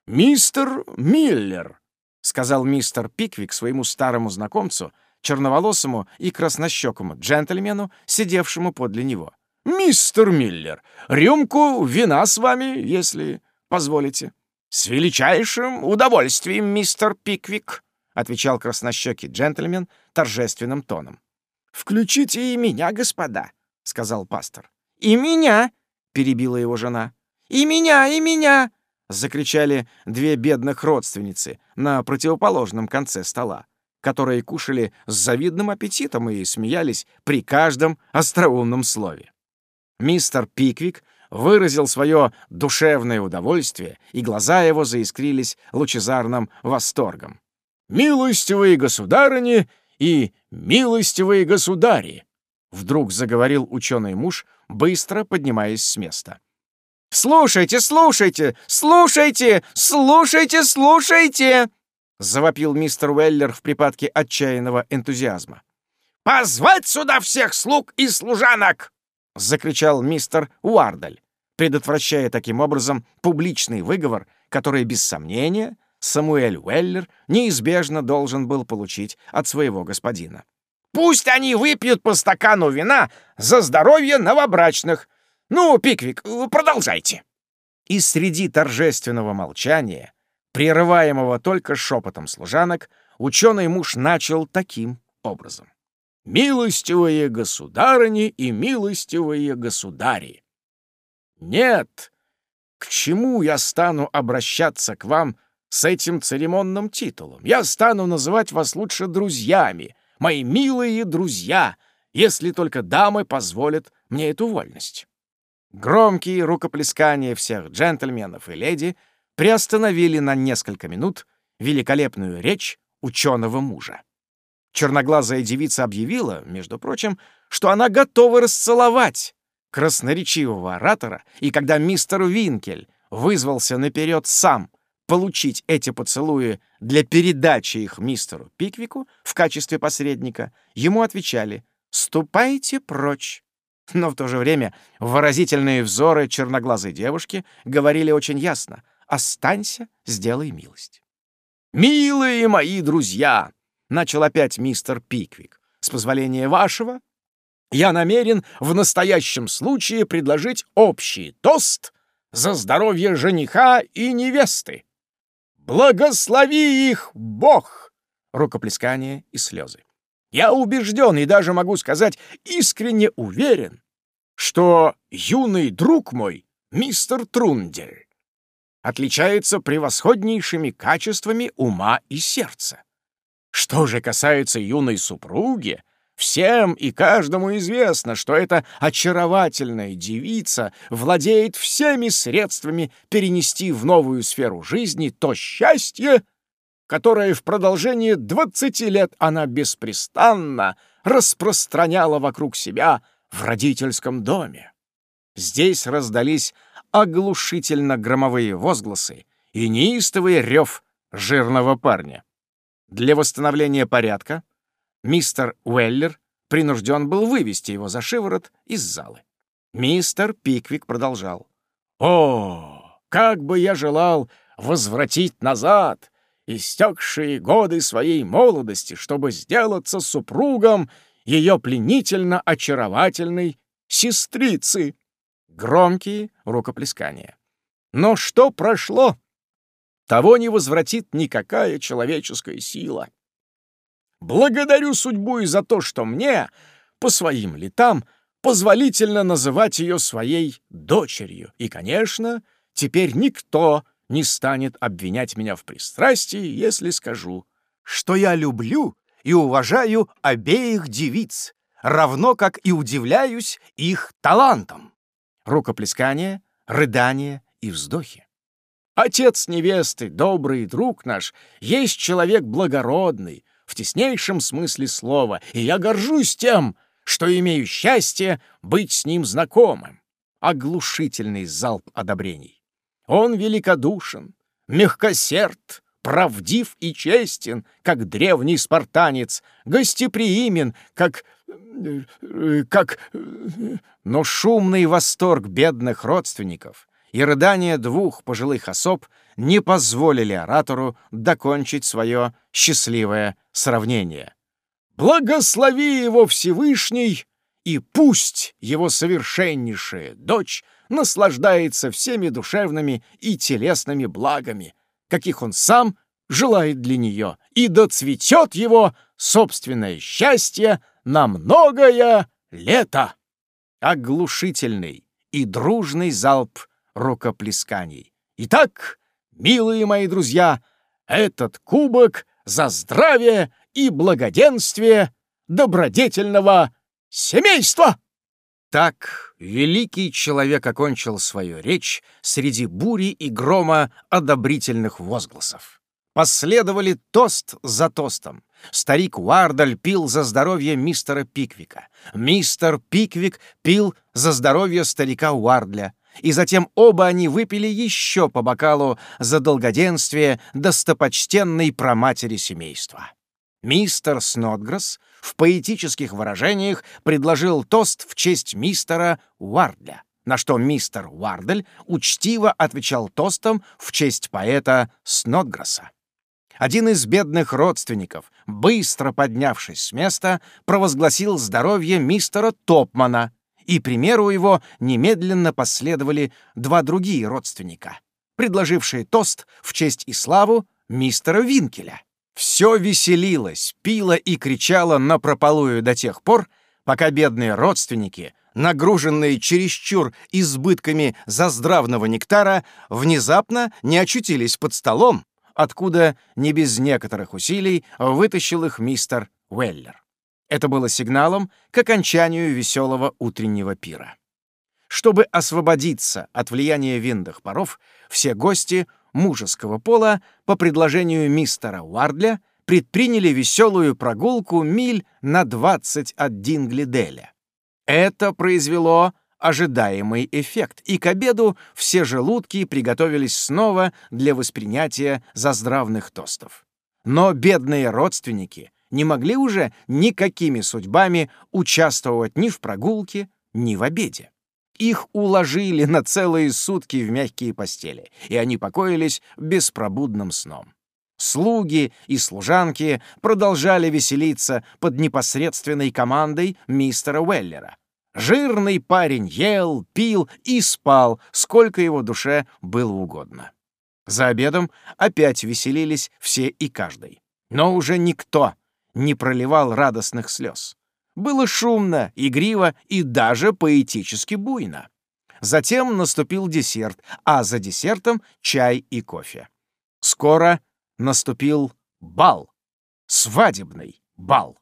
«Мистер Миллер», — сказал мистер Пиквик своему старому знакомцу, черноволосому и краснощекому джентльмену, сидевшему подле него. «Мистер Миллер, рюмку вина с вами, если позволите». «С величайшим удовольствием, мистер Пиквик», — отвечал краснощекий джентльмен торжественным тоном. «Включите и меня, господа», — сказал пастор. «И меня», — перебила его жена. «И меня, и меня», — закричали две бедных родственницы на противоположном конце стола, которые кушали с завидным аппетитом и смеялись при каждом остроумном слове. Мистер Пиквик выразил свое душевное удовольствие, и глаза его заискрились лучезарным восторгом. «Милостивые государыни и милостивые государи!» — вдруг заговорил ученый муж, быстро поднимаясь с места. «Слушайте, слушайте, слушайте, слушайте, слушайте!» — завопил мистер Уэллер в припадке отчаянного энтузиазма. «Позвать сюда всех слуг и служанок!» — закричал мистер Уардаль, предотвращая таким образом публичный выговор, который, без сомнения, Самуэль Уэллер неизбежно должен был получить от своего господина. «Пусть они выпьют по стакану вина за здоровье новобрачных! Ну, Пиквик, продолжайте!» И среди торжественного молчания, прерываемого только шепотом служанок, ученый муж начал таким образом милостивые государыни и милостивые государи. Нет, к чему я стану обращаться к вам с этим церемонным титулом? Я стану называть вас лучше друзьями, мои милые друзья, если только дамы позволят мне эту вольность. Громкие рукоплескания всех джентльменов и леди приостановили на несколько минут великолепную речь ученого мужа. Черноглазая девица объявила, между прочим, что она готова расцеловать красноречивого оратора, и когда мистер Винкель вызвался наперед сам получить эти поцелуи для передачи их мистеру Пиквику в качестве посредника, ему отвечали «Ступайте прочь». Но в то же время выразительные взоры черноглазой девушки говорили очень ясно «Останься, сделай милость». «Милые мои друзья!» — начал опять мистер Пиквик. «С позволения вашего, я намерен в настоящем случае предложить общий тост за здоровье жениха и невесты. Благослови их Бог!» Рукоплескание и слезы. «Я убежден и даже могу сказать искренне уверен, что юный друг мой, мистер Трундель, отличается превосходнейшими качествами ума и сердца. Что же касается юной супруги, всем и каждому известно, что эта очаровательная девица владеет всеми средствами перенести в новую сферу жизни то счастье, которое в продолжении двадцати лет она беспрестанно распространяла вокруг себя в родительском доме. Здесь раздались оглушительно громовые возгласы и неистовый рев жирного парня. Для восстановления порядка мистер Уэллер принужден был вывести его за шиворот из залы. Мистер Пиквик продолжал. «О, как бы я желал возвратить назад истекшие годы своей молодости, чтобы сделаться супругом ее пленительно очаровательной сестрицы!» Громкие рукоплескания. «Но что прошло? Того не возвратит никакая человеческая сила. Благодарю судьбу и за то, что мне, по своим летам, позволительно называть ее своей дочерью. И, конечно, теперь никто не станет обвинять меня в пристрастии, если скажу, что я люблю и уважаю обеих девиц, равно как и удивляюсь их талантам. Рукоплескание, рыдание и вздохи. Отец невесты, добрый друг наш, есть человек благородный, в теснейшем смысле слова, и я горжусь тем, что имею счастье быть с ним знакомым. Оглушительный залп одобрений. Он великодушен, мягкосерд, правдив и честен, как древний спартанец, гостеприимен, как... как... Но шумный восторг бедных родственников и рыдания двух пожилых особ не позволили оратору докончить свое счастливое сравнение. «Благослови его Всевышний, и пусть его совершеннейшая дочь наслаждается всеми душевными и телесными благами, каких он сам желает для нее, и доцветет его собственное счастье на многое лето!» Оглушительный и дружный залп рукоплесканий. Итак, милые мои друзья, этот кубок за здравие и благоденствие добродетельного семейства!» Так великий человек окончил свою речь среди бури и грома одобрительных возгласов. Последовали тост за тостом. Старик Уардаль пил за здоровье мистера Пиквика. Мистер Пиквик пил за здоровье старика Уардля и затем оба они выпили еще по бокалу за долгоденствие достопочтенной проматери семейства. Мистер Снотгресс в поэтических выражениях предложил тост в честь мистера Уардля, на что мистер Уардель учтиво отвечал тостом в честь поэта Снотгресса. Один из бедных родственников, быстро поднявшись с места, провозгласил здоровье мистера Топмана, и примеру его немедленно последовали два другие родственника, предложившие тост в честь и славу мистера Винкеля. Все веселилось, пило и кричало напропалую до тех пор, пока бедные родственники, нагруженные чересчур избытками заздравного нектара, внезапно не очутились под столом, откуда не без некоторых усилий вытащил их мистер Уэллер. Это было сигналом к окончанию веселого утреннего пира. Чтобы освободиться от влияния винных паров, все гости мужеского пола по предложению мистера Уардля предприняли веселую прогулку миль на 20 от Динглиделя. Это произвело ожидаемый эффект, и к обеду все желудки приготовились снова для воспринятия заздравных тостов. Но бедные родственники не могли уже никакими судьбами участвовать ни в прогулке, ни в обеде. Их уложили на целые сутки в мягкие постели, и они покоились беспробудным сном. Слуги и служанки продолжали веселиться под непосредственной командой мистера Уэллера. Жирный парень ел, пил и спал, сколько его душе было угодно. За обедом опять веселились все и каждый. Но уже никто не проливал радостных слез. Было шумно, игриво и даже поэтически буйно. Затем наступил десерт, а за десертом чай и кофе. Скоро наступил бал, свадебный бал.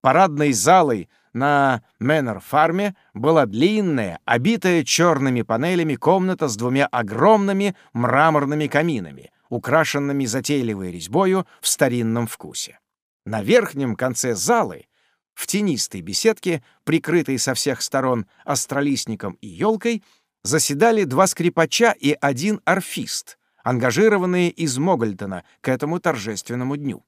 Парадной залой на Мэннер-фарме была длинная, обитая черными панелями комната с двумя огромными мраморными каминами, украшенными затейливой резьбою в старинном вкусе. На верхнем конце залы В тенистой беседке, прикрытой со всех сторон астролистником и елкой, заседали два скрипача и один орфист, ангажированные из Могольтона к этому торжественному дню.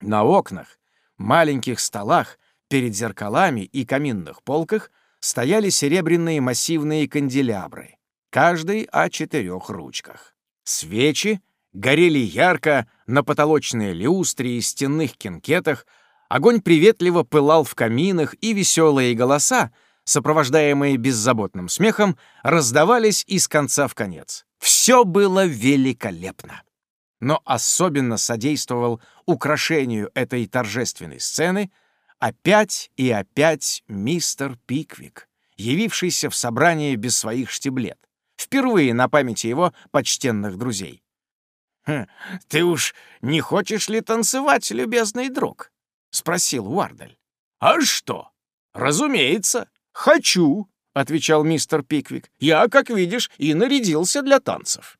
На окнах, маленьких столах, перед зеркалами и каминных полках стояли серебряные массивные канделябры, каждый о четырех ручках. Свечи горели ярко на потолочной люстре и стенных кинкетах, огонь приветливо пылал в каминах, и веселые голоса, сопровождаемые беззаботным смехом, раздавались из конца в конец. Все было великолепно. Но особенно содействовал украшению этой торжественной сцены опять и опять мистер Пиквик, явившийся в собрание без своих штиблет, впервые на памяти его почтенных друзей. «Хм, «Ты уж не хочешь ли танцевать, любезный друг?» — спросил Уардель. «А что? Разумеется, хочу!» — отвечал мистер Пиквик. «Я, как видишь, и нарядился для танцев».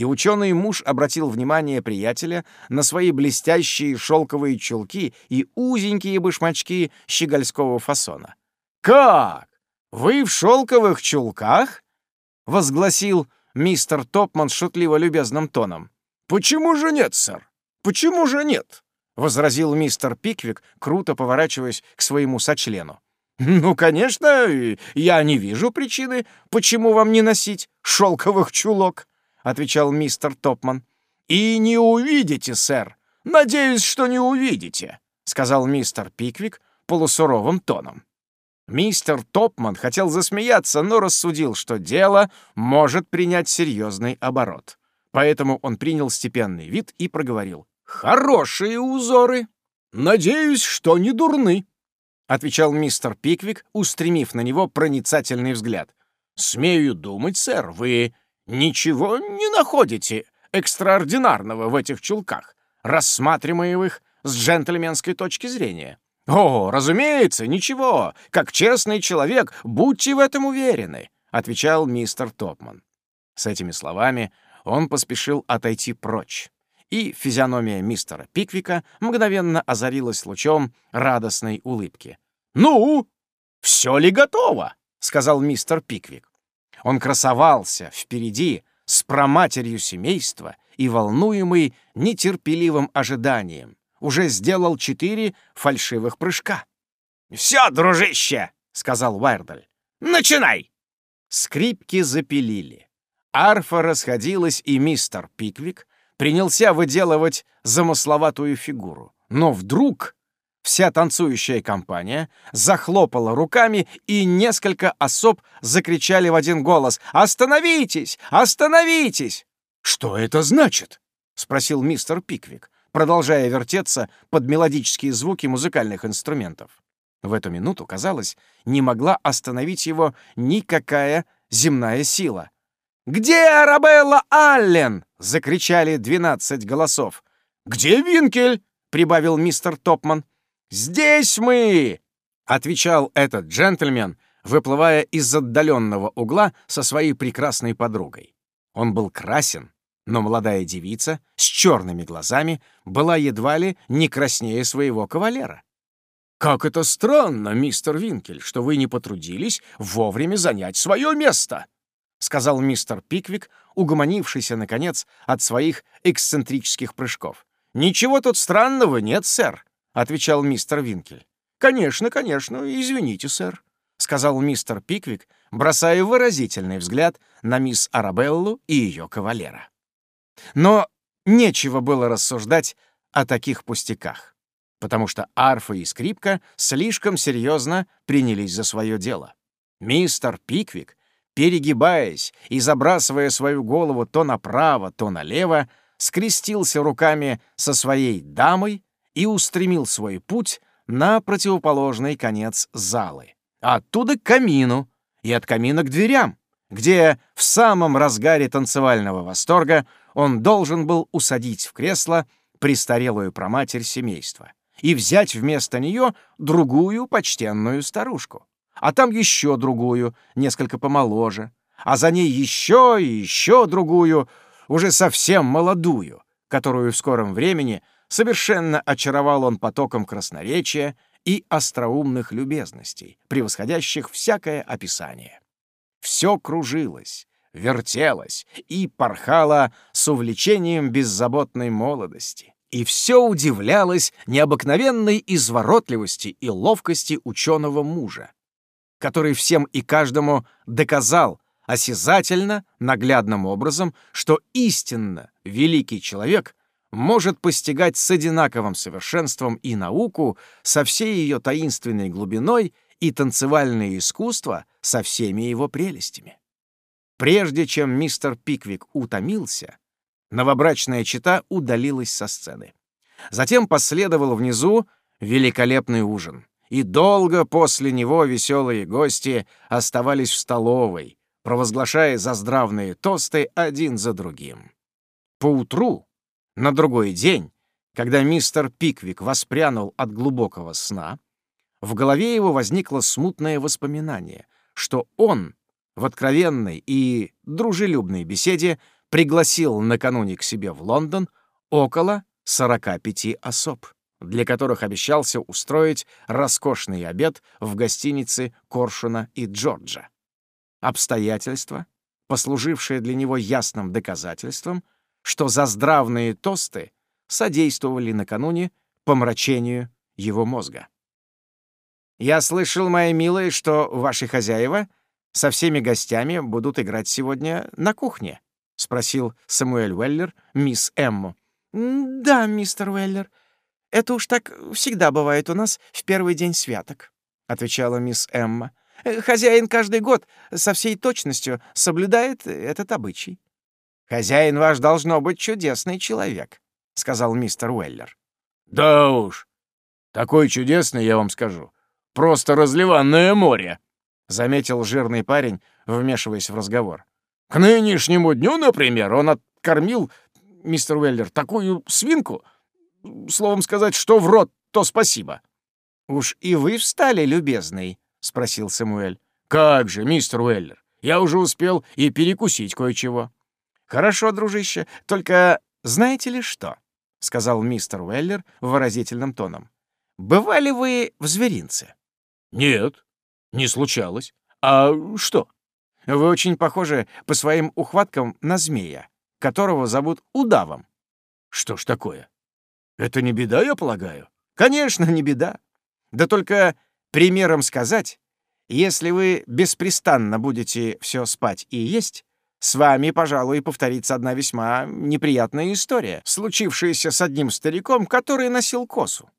И ученый муж обратил внимание приятеля на свои блестящие шелковые чулки и узенькие башмачки щегольского фасона. «Как? Вы в шелковых чулках?» — возгласил мистер Топман шутливо любезным тоном. «Почему же нет, сэр? Почему же нет?» — возразил мистер Пиквик, круто поворачиваясь к своему сочлену. «Ну, конечно, я не вижу причины, почему вам не носить шелковых чулок», — отвечал мистер Топман. «И не увидите, сэр. Надеюсь, что не увидите», — сказал мистер Пиквик полусуровым тоном. Мистер Топман хотел засмеяться, но рассудил, что дело может принять серьезный оборот. Поэтому он принял степенный вид и проговорил. «Хорошие узоры! Надеюсь, что не дурны!» — отвечал мистер Пиквик, устремив на него проницательный взгляд. «Смею думать, сэр, вы ничего не находите экстраординарного в этих чулках, рассматриваемых с джентльменской точки зрения. О, разумеется, ничего. Как честный человек, будьте в этом уверены», — отвечал мистер Топман. С этими словами он поспешил отойти прочь, и физиономия мистера Пиквика мгновенно озарилась лучом радостной улыбки. «Ну, все ли готово?» — сказал мистер Пиквик. Он красовался впереди с проматерью семейства и, волнуемый нетерпеливым ожиданием, уже сделал четыре фальшивых прыжка. «Все, дружище!» — сказал Уайрдаль. «Начинай!» Скрипки запилили. Арфа расходилась, и мистер Пиквик принялся выделывать замысловатую фигуру. Но вдруг вся танцующая компания захлопала руками, и несколько особ закричали в один голос «Остановитесь! Остановитесь!» «Что это значит?» — спросил мистер Пиквик, продолжая вертеться под мелодические звуки музыкальных инструментов. В эту минуту, казалось, не могла остановить его никакая земная сила — «Где Арабелла Аллен?» — закричали двенадцать голосов. «Где Винкель?» — прибавил мистер Топман. «Здесь мы!» — отвечал этот джентльмен, выплывая из отдаленного угла со своей прекрасной подругой. Он был красен, но молодая девица с черными глазами была едва ли не краснее своего кавалера. «Как это странно, мистер Винкель, что вы не потрудились вовремя занять свое место!» — сказал мистер Пиквик, угомонившийся, наконец, от своих эксцентрических прыжков. «Ничего тут странного нет, сэр», — отвечал мистер Винкель. «Конечно, конечно, извините, сэр», — сказал мистер Пиквик, бросая выразительный взгляд на мисс Арабеллу и ее кавалера. Но нечего было рассуждать о таких пустяках, потому что арфа и скрипка слишком серьезно принялись за свое дело. Мистер Пиквик перегибаясь и забрасывая свою голову то направо, то налево, скрестился руками со своей дамой и устремил свой путь на противоположный конец залы. Оттуда к камину и от камина к дверям, где в самом разгаре танцевального восторга он должен был усадить в кресло престарелую проматерь семейства и взять вместо нее другую почтенную старушку а там еще другую, несколько помоложе, а за ней еще и еще другую, уже совсем молодую, которую в скором времени совершенно очаровал он потоком красноречия и остроумных любезностей, превосходящих всякое описание. Все кружилось, вертелось и порхало с увлечением беззаботной молодости. И все удивлялось необыкновенной изворотливости и ловкости ученого мужа, который всем и каждому доказал осязательно, наглядным образом, что истинно великий человек может постигать с одинаковым совершенством и науку со всей ее таинственной глубиной и танцевальное искусство со всеми его прелестями. Прежде чем мистер Пиквик утомился, новобрачная чита удалилась со сцены. Затем последовал внизу великолепный ужин, и долго после него веселые гости оставались в столовой, провозглашая заздравные тосты один за другим. Поутру на другой день, когда мистер Пиквик воспрянул от глубокого сна, в голове его возникло смутное воспоминание, что он в откровенной и дружелюбной беседе пригласил накануне к себе в Лондон около 45 особ, для которых обещался устроить роскошный обед в гостинице Коршуна и Джорджа. Обстоятельства, послужившие для него ясным доказательством — что заздравные тосты содействовали накануне помрачению его мозга. «Я слышал, моя милая, что ваши хозяева со всеми гостями будут играть сегодня на кухне», — спросил Самуэль Уэллер мисс Эмму. «Да, мистер Уэллер, это уж так всегда бывает у нас в первый день святок», — отвечала мисс Эмма. «Хозяин каждый год со всей точностью соблюдает этот обычай». «Хозяин ваш должно быть чудесный человек», — сказал мистер Уэллер. «Да уж, такой чудесный, я вам скажу. Просто разливанное море», — заметил жирный парень, вмешиваясь в разговор. «К нынешнему дню, например, он откормил, мистер Уэллер, такую свинку, словом сказать, что в рот, то спасибо». «Уж и вы встали, любезный?» — спросил Самуэль. «Как же, мистер Уэллер, я уже успел и перекусить кое-чего». «Хорошо, дружище, только знаете ли что?» — сказал мистер Уэллер выразительным тоном. «Бывали вы в зверинце?» «Нет, не случалось. А что?» «Вы очень похожи по своим ухваткам на змея, которого зовут Удавом». «Что ж такое? Это не беда, я полагаю?» «Конечно, не беда. Да только примером сказать, если вы беспрестанно будете все спать и есть, с вами, пожалуй, повторится одна весьма неприятная история, случившаяся с одним стариком, который носил косу.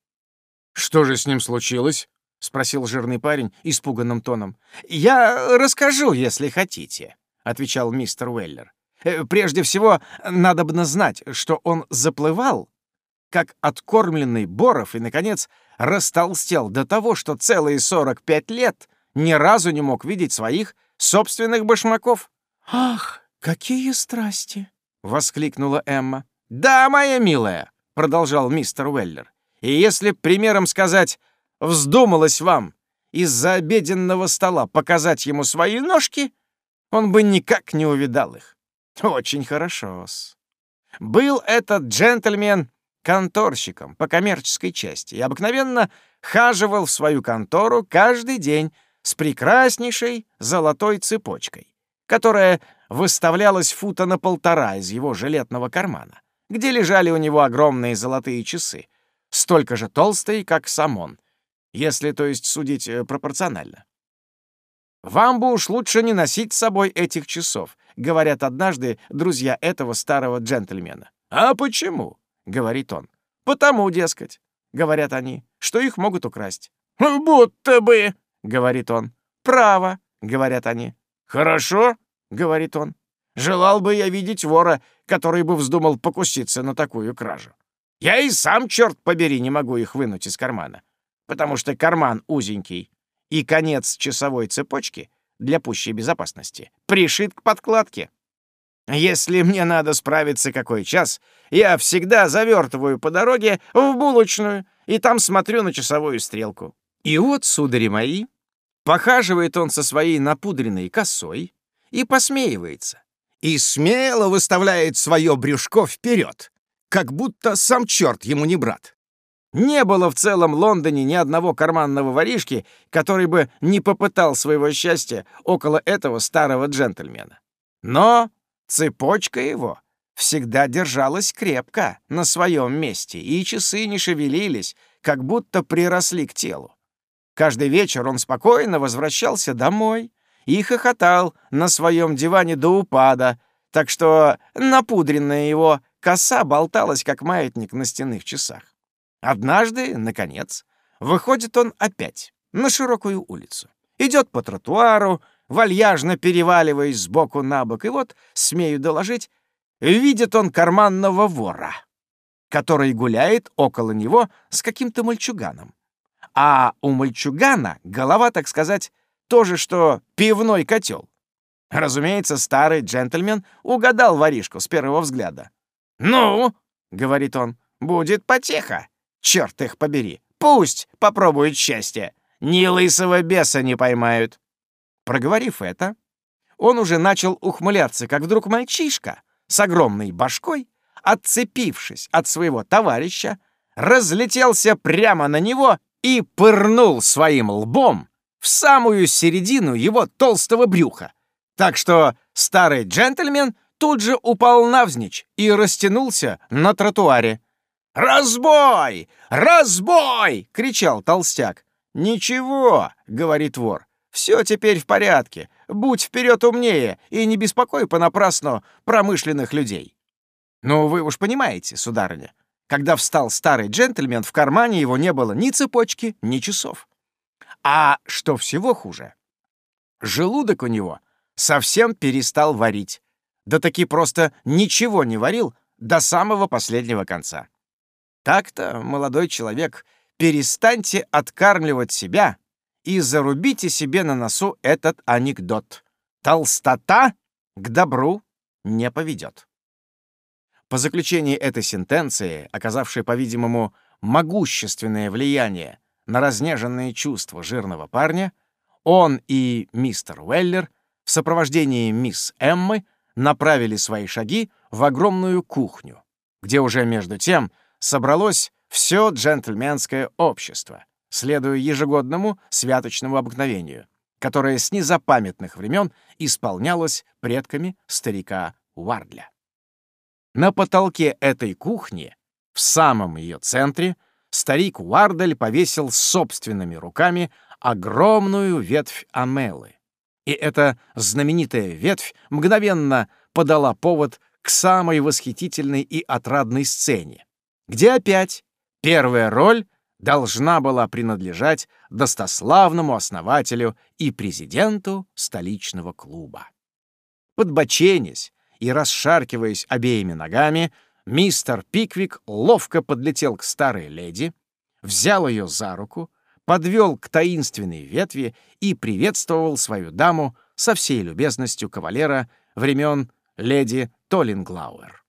«Что же с ним случилось?» — спросил жирный парень испуганным тоном. «Я расскажу, если хотите», — отвечал мистер Уэллер. «Э, «Прежде всего, надо бы знать, что он заплывал, как откормленный Боров, и, наконец, растолстел до того, что целые 45 лет ни разу не мог видеть своих собственных башмаков. «Ах, какие страсти!» — воскликнула Эмма. «Да, моя милая!» — продолжал мистер Уэллер. «И если, примером сказать, вздумалось вам из-за обеденного стола показать ему свои ножки, он бы никак не увидал их. Очень хорошо-с. Был этот джентльмен конторщиком по коммерческой части и обыкновенно хаживал в свою контору каждый день с прекраснейшей золотой цепочкой которая выставлялась фута на полтора из его жилетного кармана, где лежали у него огромные золотые часы, столько же толстые, как сам он, если, то есть, судить э, пропорционально. «Вам бы уж лучше не носить с собой этих часов», — говорят однажды друзья этого старого джентльмена. «А почему?» — говорит он. «Потому, дескать», — говорят они, — «что их могут украсть». «Будто бы», — говорит он. «Право», — говорят они. «Хорошо», — говорит он. «Желал бы я видеть вора, который бы вздумал покуситься на такую кражу. Я и сам, черт побери, не могу их вынуть из кармана, потому что карман узенький, и конец часовой цепочки для пущей безопасности пришит к подкладке. Если мне надо справиться какой час, я всегда завертываю по дороге в булочную и там смотрю на часовую стрелку. И вот, судари мои, Похаживает он со своей напудренной косой и посмеивается. И смело выставляет свое брюшко вперед, как будто сам черт ему не брат. Не было в целом Лондоне ни одного карманного воришки, который бы не попытал своего счастья около этого старого джентльмена. Но цепочка его всегда держалась крепко на своем месте, и часы не шевелились, как будто приросли к телу. Каждый вечер он спокойно возвращался домой и хохотал на своем диване до упада, так что напудренная его коса болталась, как маятник на стенных часах. Однажды, наконец, выходит он опять на широкую улицу. Идет по тротуару, вальяжно переваливаясь сбоку на бок, и вот, смею доложить, видит он карманного вора, который гуляет около него с каким-то мальчуганом. А у мальчугана голова, так сказать, тоже что пивной котел. Разумеется, старый джентльмен угадал воришку с первого взгляда. «Ну, — говорит он, — будет потеха. Черт их побери. Пусть попробуют счастье. Ни лысого беса не поймают. Проговорив это, он уже начал ухмыляться, как вдруг мальчишка с огромной башкой, отцепившись от своего товарища, разлетелся прямо на него и пырнул своим лбом в самую середину его толстого брюха. Так что старый джентльмен тут же упал навзничь и растянулся на тротуаре. «Разбой! Разбой!» — кричал толстяк. «Ничего», — говорит вор, — «все теперь в порядке. Будь вперед умнее и не беспокой понапрасну промышленных людей». Ну, вы уж понимаете, сударыня, когда встал старый джентльмен, в кармане его не было ни цепочки, ни часов. А что всего хуже, желудок у него совсем перестал варить. Да таки просто ничего не варил до самого последнего конца. Так-то, молодой человек, перестаньте откармливать себя и зарубите себе на носу этот анекдот. Толстота к добру не поведет. По заключении этой сентенции, оказавшей, по-видимому, могущественное влияние на разнеженные чувства жирного парня, он и мистер Уэллер в сопровождении мисс Эммы направили свои шаги в огромную кухню, где уже между тем собралось все джентльменское общество, следуя ежегодному святочному обыкновению, которое с незапамятных времен исполнялось предками старика Уардля. На потолке этой кухни, в самом ее центре, старик Уардель повесил собственными руками огромную ветвь амелы. И эта знаменитая ветвь мгновенно подала повод к самой восхитительной и отрадной сцене, где опять первая роль должна была принадлежать достославному основателю и президенту столичного клуба. Подбоченясь и расшаркиваясь обеими ногами, мистер Пиквик ловко подлетел к старой леди, взял ее за руку, подвел к таинственной ветви и приветствовал свою даму со всей любезностью кавалера времен леди Толлинглауэр.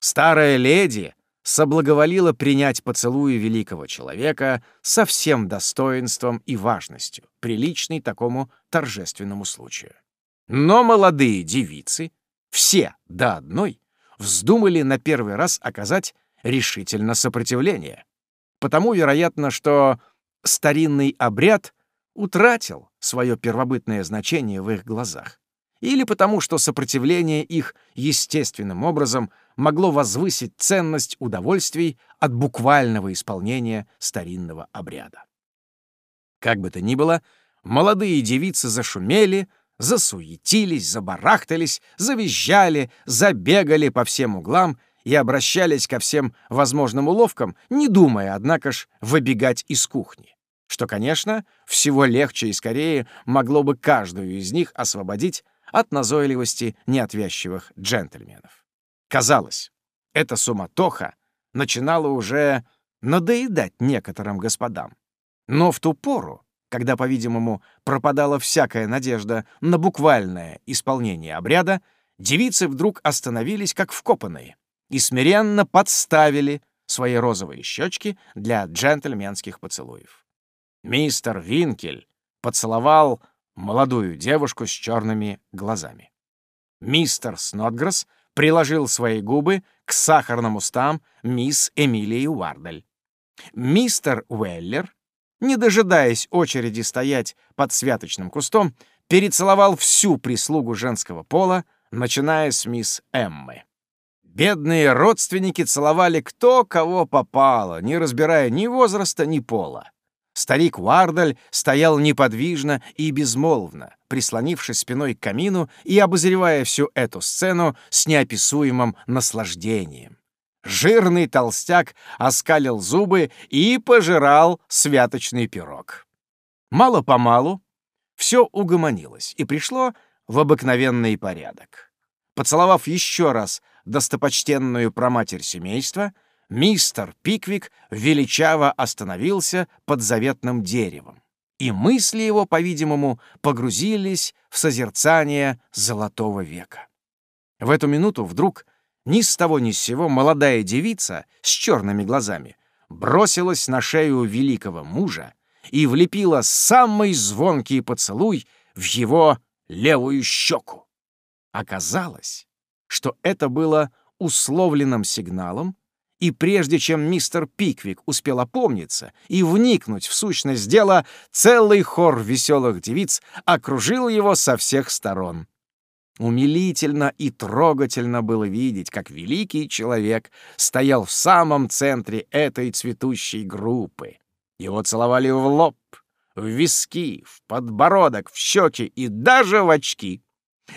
Старая леди соблаговолила принять поцелуи великого человека со всем достоинством и важностью, приличной такому торжественному случаю. Но молодые девицы, все до одной, вздумали на первый раз оказать решительно сопротивление. Потому, вероятно, что старинный обряд утратил свое первобытное значение в их глазах или потому, что сопротивление их естественным образом могло возвысить ценность удовольствий от буквального исполнения старинного обряда. Как бы то ни было, молодые девицы зашумели, засуетились, забарахтались, завизжали, забегали по всем углам и обращались ко всем возможным уловкам, не думая, однако ж, выбегать из кухни что, конечно, всего легче и скорее могло бы каждую из них освободить от назойливости неотвязчивых джентльменов. Казалось, эта суматоха начинала уже надоедать некоторым господам. Но в ту пору, когда, по-видимому, пропадала всякая надежда на буквальное исполнение обряда, девицы вдруг остановились как вкопанные и смиренно подставили свои розовые щечки для джентльменских поцелуев. Мистер Винкель поцеловал молодую девушку с черными глазами. Мистер Снотгресс приложил свои губы к сахарным устам мисс Эмилии Уардель. Мистер Уэллер, не дожидаясь очереди стоять под святочным кустом, перецеловал всю прислугу женского пола, начиная с мисс Эммы. Бедные родственники целовали кто кого попало, не разбирая ни возраста, ни пола. Старик Уардаль стоял неподвижно и безмолвно, прислонившись спиной к камину и обозревая всю эту сцену с неописуемым наслаждением. Жирный толстяк оскалил зубы и пожирал святочный пирог. Мало-помалу все угомонилось и пришло в обыкновенный порядок. Поцеловав еще раз достопочтенную проматерь семейства, мистер Пиквик величаво остановился под заветным деревом, и мысли его, по-видимому, погрузились в созерцание золотого века. В эту минуту вдруг ни с того ни с сего молодая девица с черными глазами бросилась на шею великого мужа и влепила самый звонкий поцелуй в его левую щеку. Оказалось, что это было условленным сигналом, и прежде чем мистер Пиквик успел опомниться и вникнуть в сущность дела, целый хор веселых девиц окружил его со всех сторон. Умилительно и трогательно было видеть, как великий человек стоял в самом центре этой цветущей группы. Его целовали в лоб, в виски, в подбородок, в щеки и даже в очки.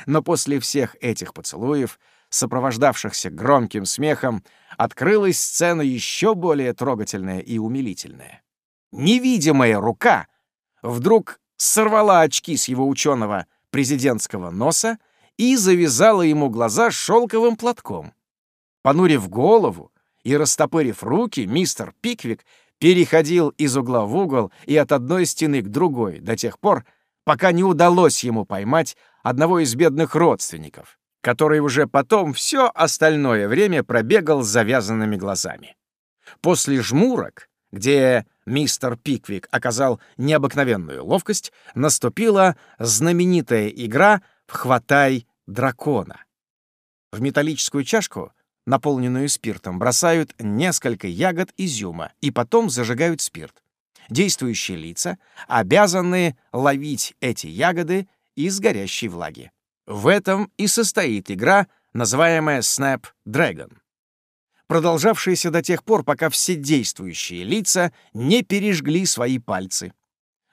Но после всех этих поцелуев, сопровождавшихся громким смехом, открылась сцена еще более трогательная и умилительная. Невидимая рука вдруг сорвала очки с его ученого президентского носа и завязала ему глаза шелковым платком. Понурив голову и растопырив руки, мистер Пиквик переходил из угла в угол и от одной стены к другой до тех пор, пока не удалось ему поймать одного из бедных родственников, который уже потом все остальное время пробегал с завязанными глазами. После жмурок, где мистер Пиквик оказал необыкновенную ловкость, наступила знаменитая игра в «Хватай дракона». В металлическую чашку, наполненную спиртом, бросают несколько ягод изюма и потом зажигают спирт. Действующие лица обязаны ловить эти ягоды из горящей влаги. В этом и состоит игра, называемая Snap Dragon, продолжавшаяся до тех пор, пока все действующие лица не пережгли свои пальцы.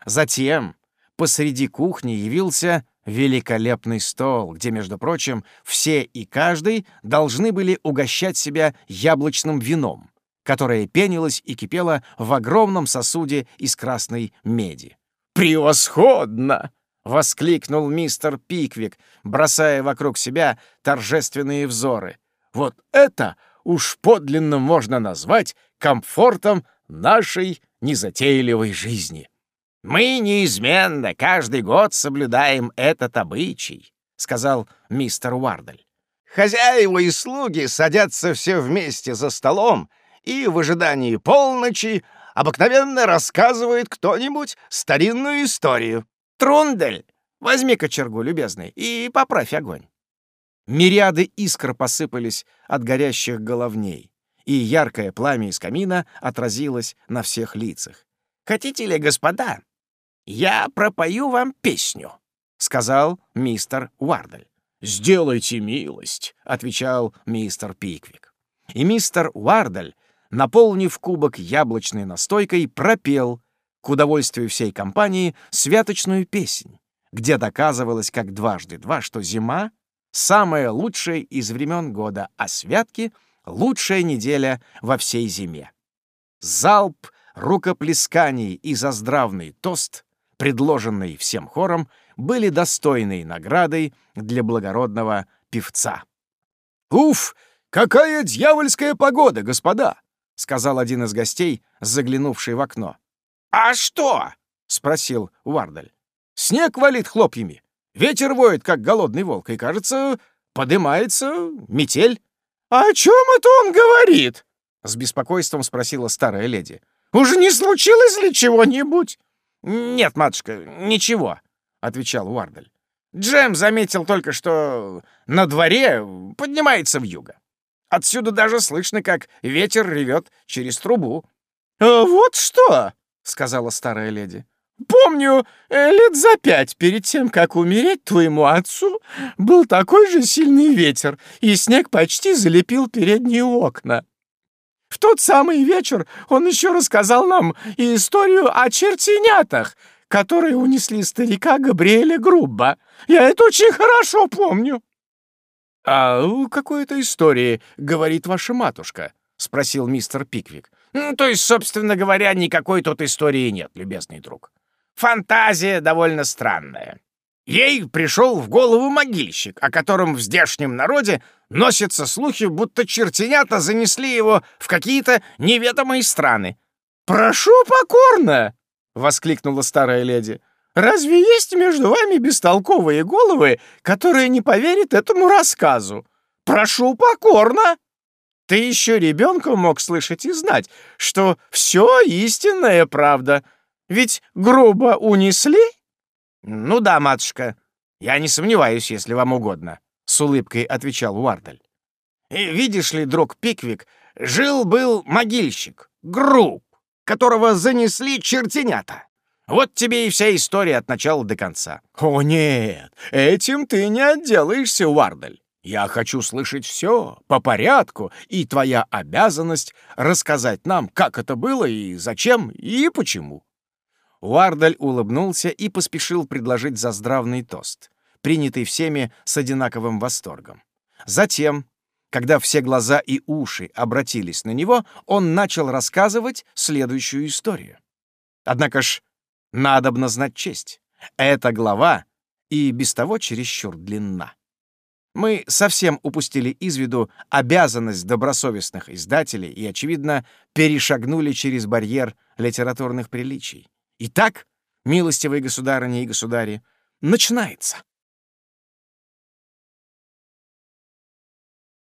Затем посреди кухни явился великолепный стол, где, между прочим, все и каждый должны были угощать себя яблочным вином, которое пенилось и кипело в огромном сосуде из красной меди. «Превосходно!» — воскликнул мистер Пиквик, бросая вокруг себя торжественные взоры. «Вот это уж подлинно можно назвать комфортом нашей незатейливой жизни!» «Мы неизменно каждый год соблюдаем этот обычай», — сказал мистер Уардель. «Хозяева и слуги садятся все вместе за столом, и в ожидании полночи обыкновенно рассказывает кто-нибудь старинную историю. Трундель, возьми кочергу, любезный, и поправь огонь». Мириады искр посыпались от горящих головней, и яркое пламя из камина отразилось на всех лицах. «Хотите ли, господа, «Я пропою вам песню», — сказал мистер Уардель. «Сделайте милость», — отвечал мистер Пиквик. И мистер Уардель, наполнив кубок яблочной настойкой, пропел, к удовольствию всей компании, святочную песнь, где доказывалось как дважды два, что зима — самая лучшая из времен года, а святки — лучшая неделя во всей зиме. Залп рукоплесканий и заздравный тост предложенные всем хором, были достойной наградой для благородного певца. «Уф, какая дьявольская погода, господа!» — сказал один из гостей, заглянувший в окно. «А что?» — спросил Уардаль. «Снег валит хлопьями, ветер воет, как голодный волк, и, кажется, подымается метель». «О чем это он говорит?» — с беспокойством спросила старая леди. «Уж не случилось ли чего-нибудь?» «Нет, матушка, ничего», — отвечал Уардаль. «Джем заметил только, что на дворе поднимается вьюга. Отсюда даже слышно, как ветер ревет через трубу. «А «Вот что!» — сказала старая леди. «Помню, э, лет за пять перед тем, как умереть твоему отцу, был такой же сильный ветер, и снег почти залепил передние окна. В тот самый вечер он еще рассказал нам историю о чертенятах, которые унесли старика Габриэля Грубба. Я это очень хорошо помню». «А какой это истории, — говорит ваша матушка?» — спросил мистер Пиквик. Ну, то есть, собственно говоря, никакой тут истории нет, любезный друг. Фантазия довольно странная. Ей пришел в голову могильщик, о котором в здешнем народе носятся слухи, будто чертенята занесли его в какие-то неведомые страны. «Прошу покорно!» — воскликнула старая леди. «Разве есть между вами бестолковые головы, которые не поверят этому рассказу? Прошу покорно!» Ты еще ребенком мог слышать и знать, что все истинная правда. Ведь грубо унесли? Ну да, матушка, я не сомневаюсь, если вам угодно, — с улыбкой отвечал Уардаль. И видишь ли, друг Пиквик, жил-был могильщик, груб, которого занесли чертенята. Вот тебе и вся история от начала до конца. О нет, этим ты не отделаешься, Уардаль. Я хочу слышать все по порядку, и твоя обязанность рассказать нам, как это было и зачем и почему». Уардаль улыбнулся и поспешил предложить заздравный тост, принятый всеми с одинаковым восторгом. Затем, когда все глаза и уши обратились на него, он начал рассказывать следующую историю. Однако ж, надобно знать честь. Эта глава и без того чересчур длинна мы совсем упустили из виду обязанность добросовестных издателей и, очевидно, перешагнули через барьер литературных приличий. Итак, милостивые государыни и государи, начинается.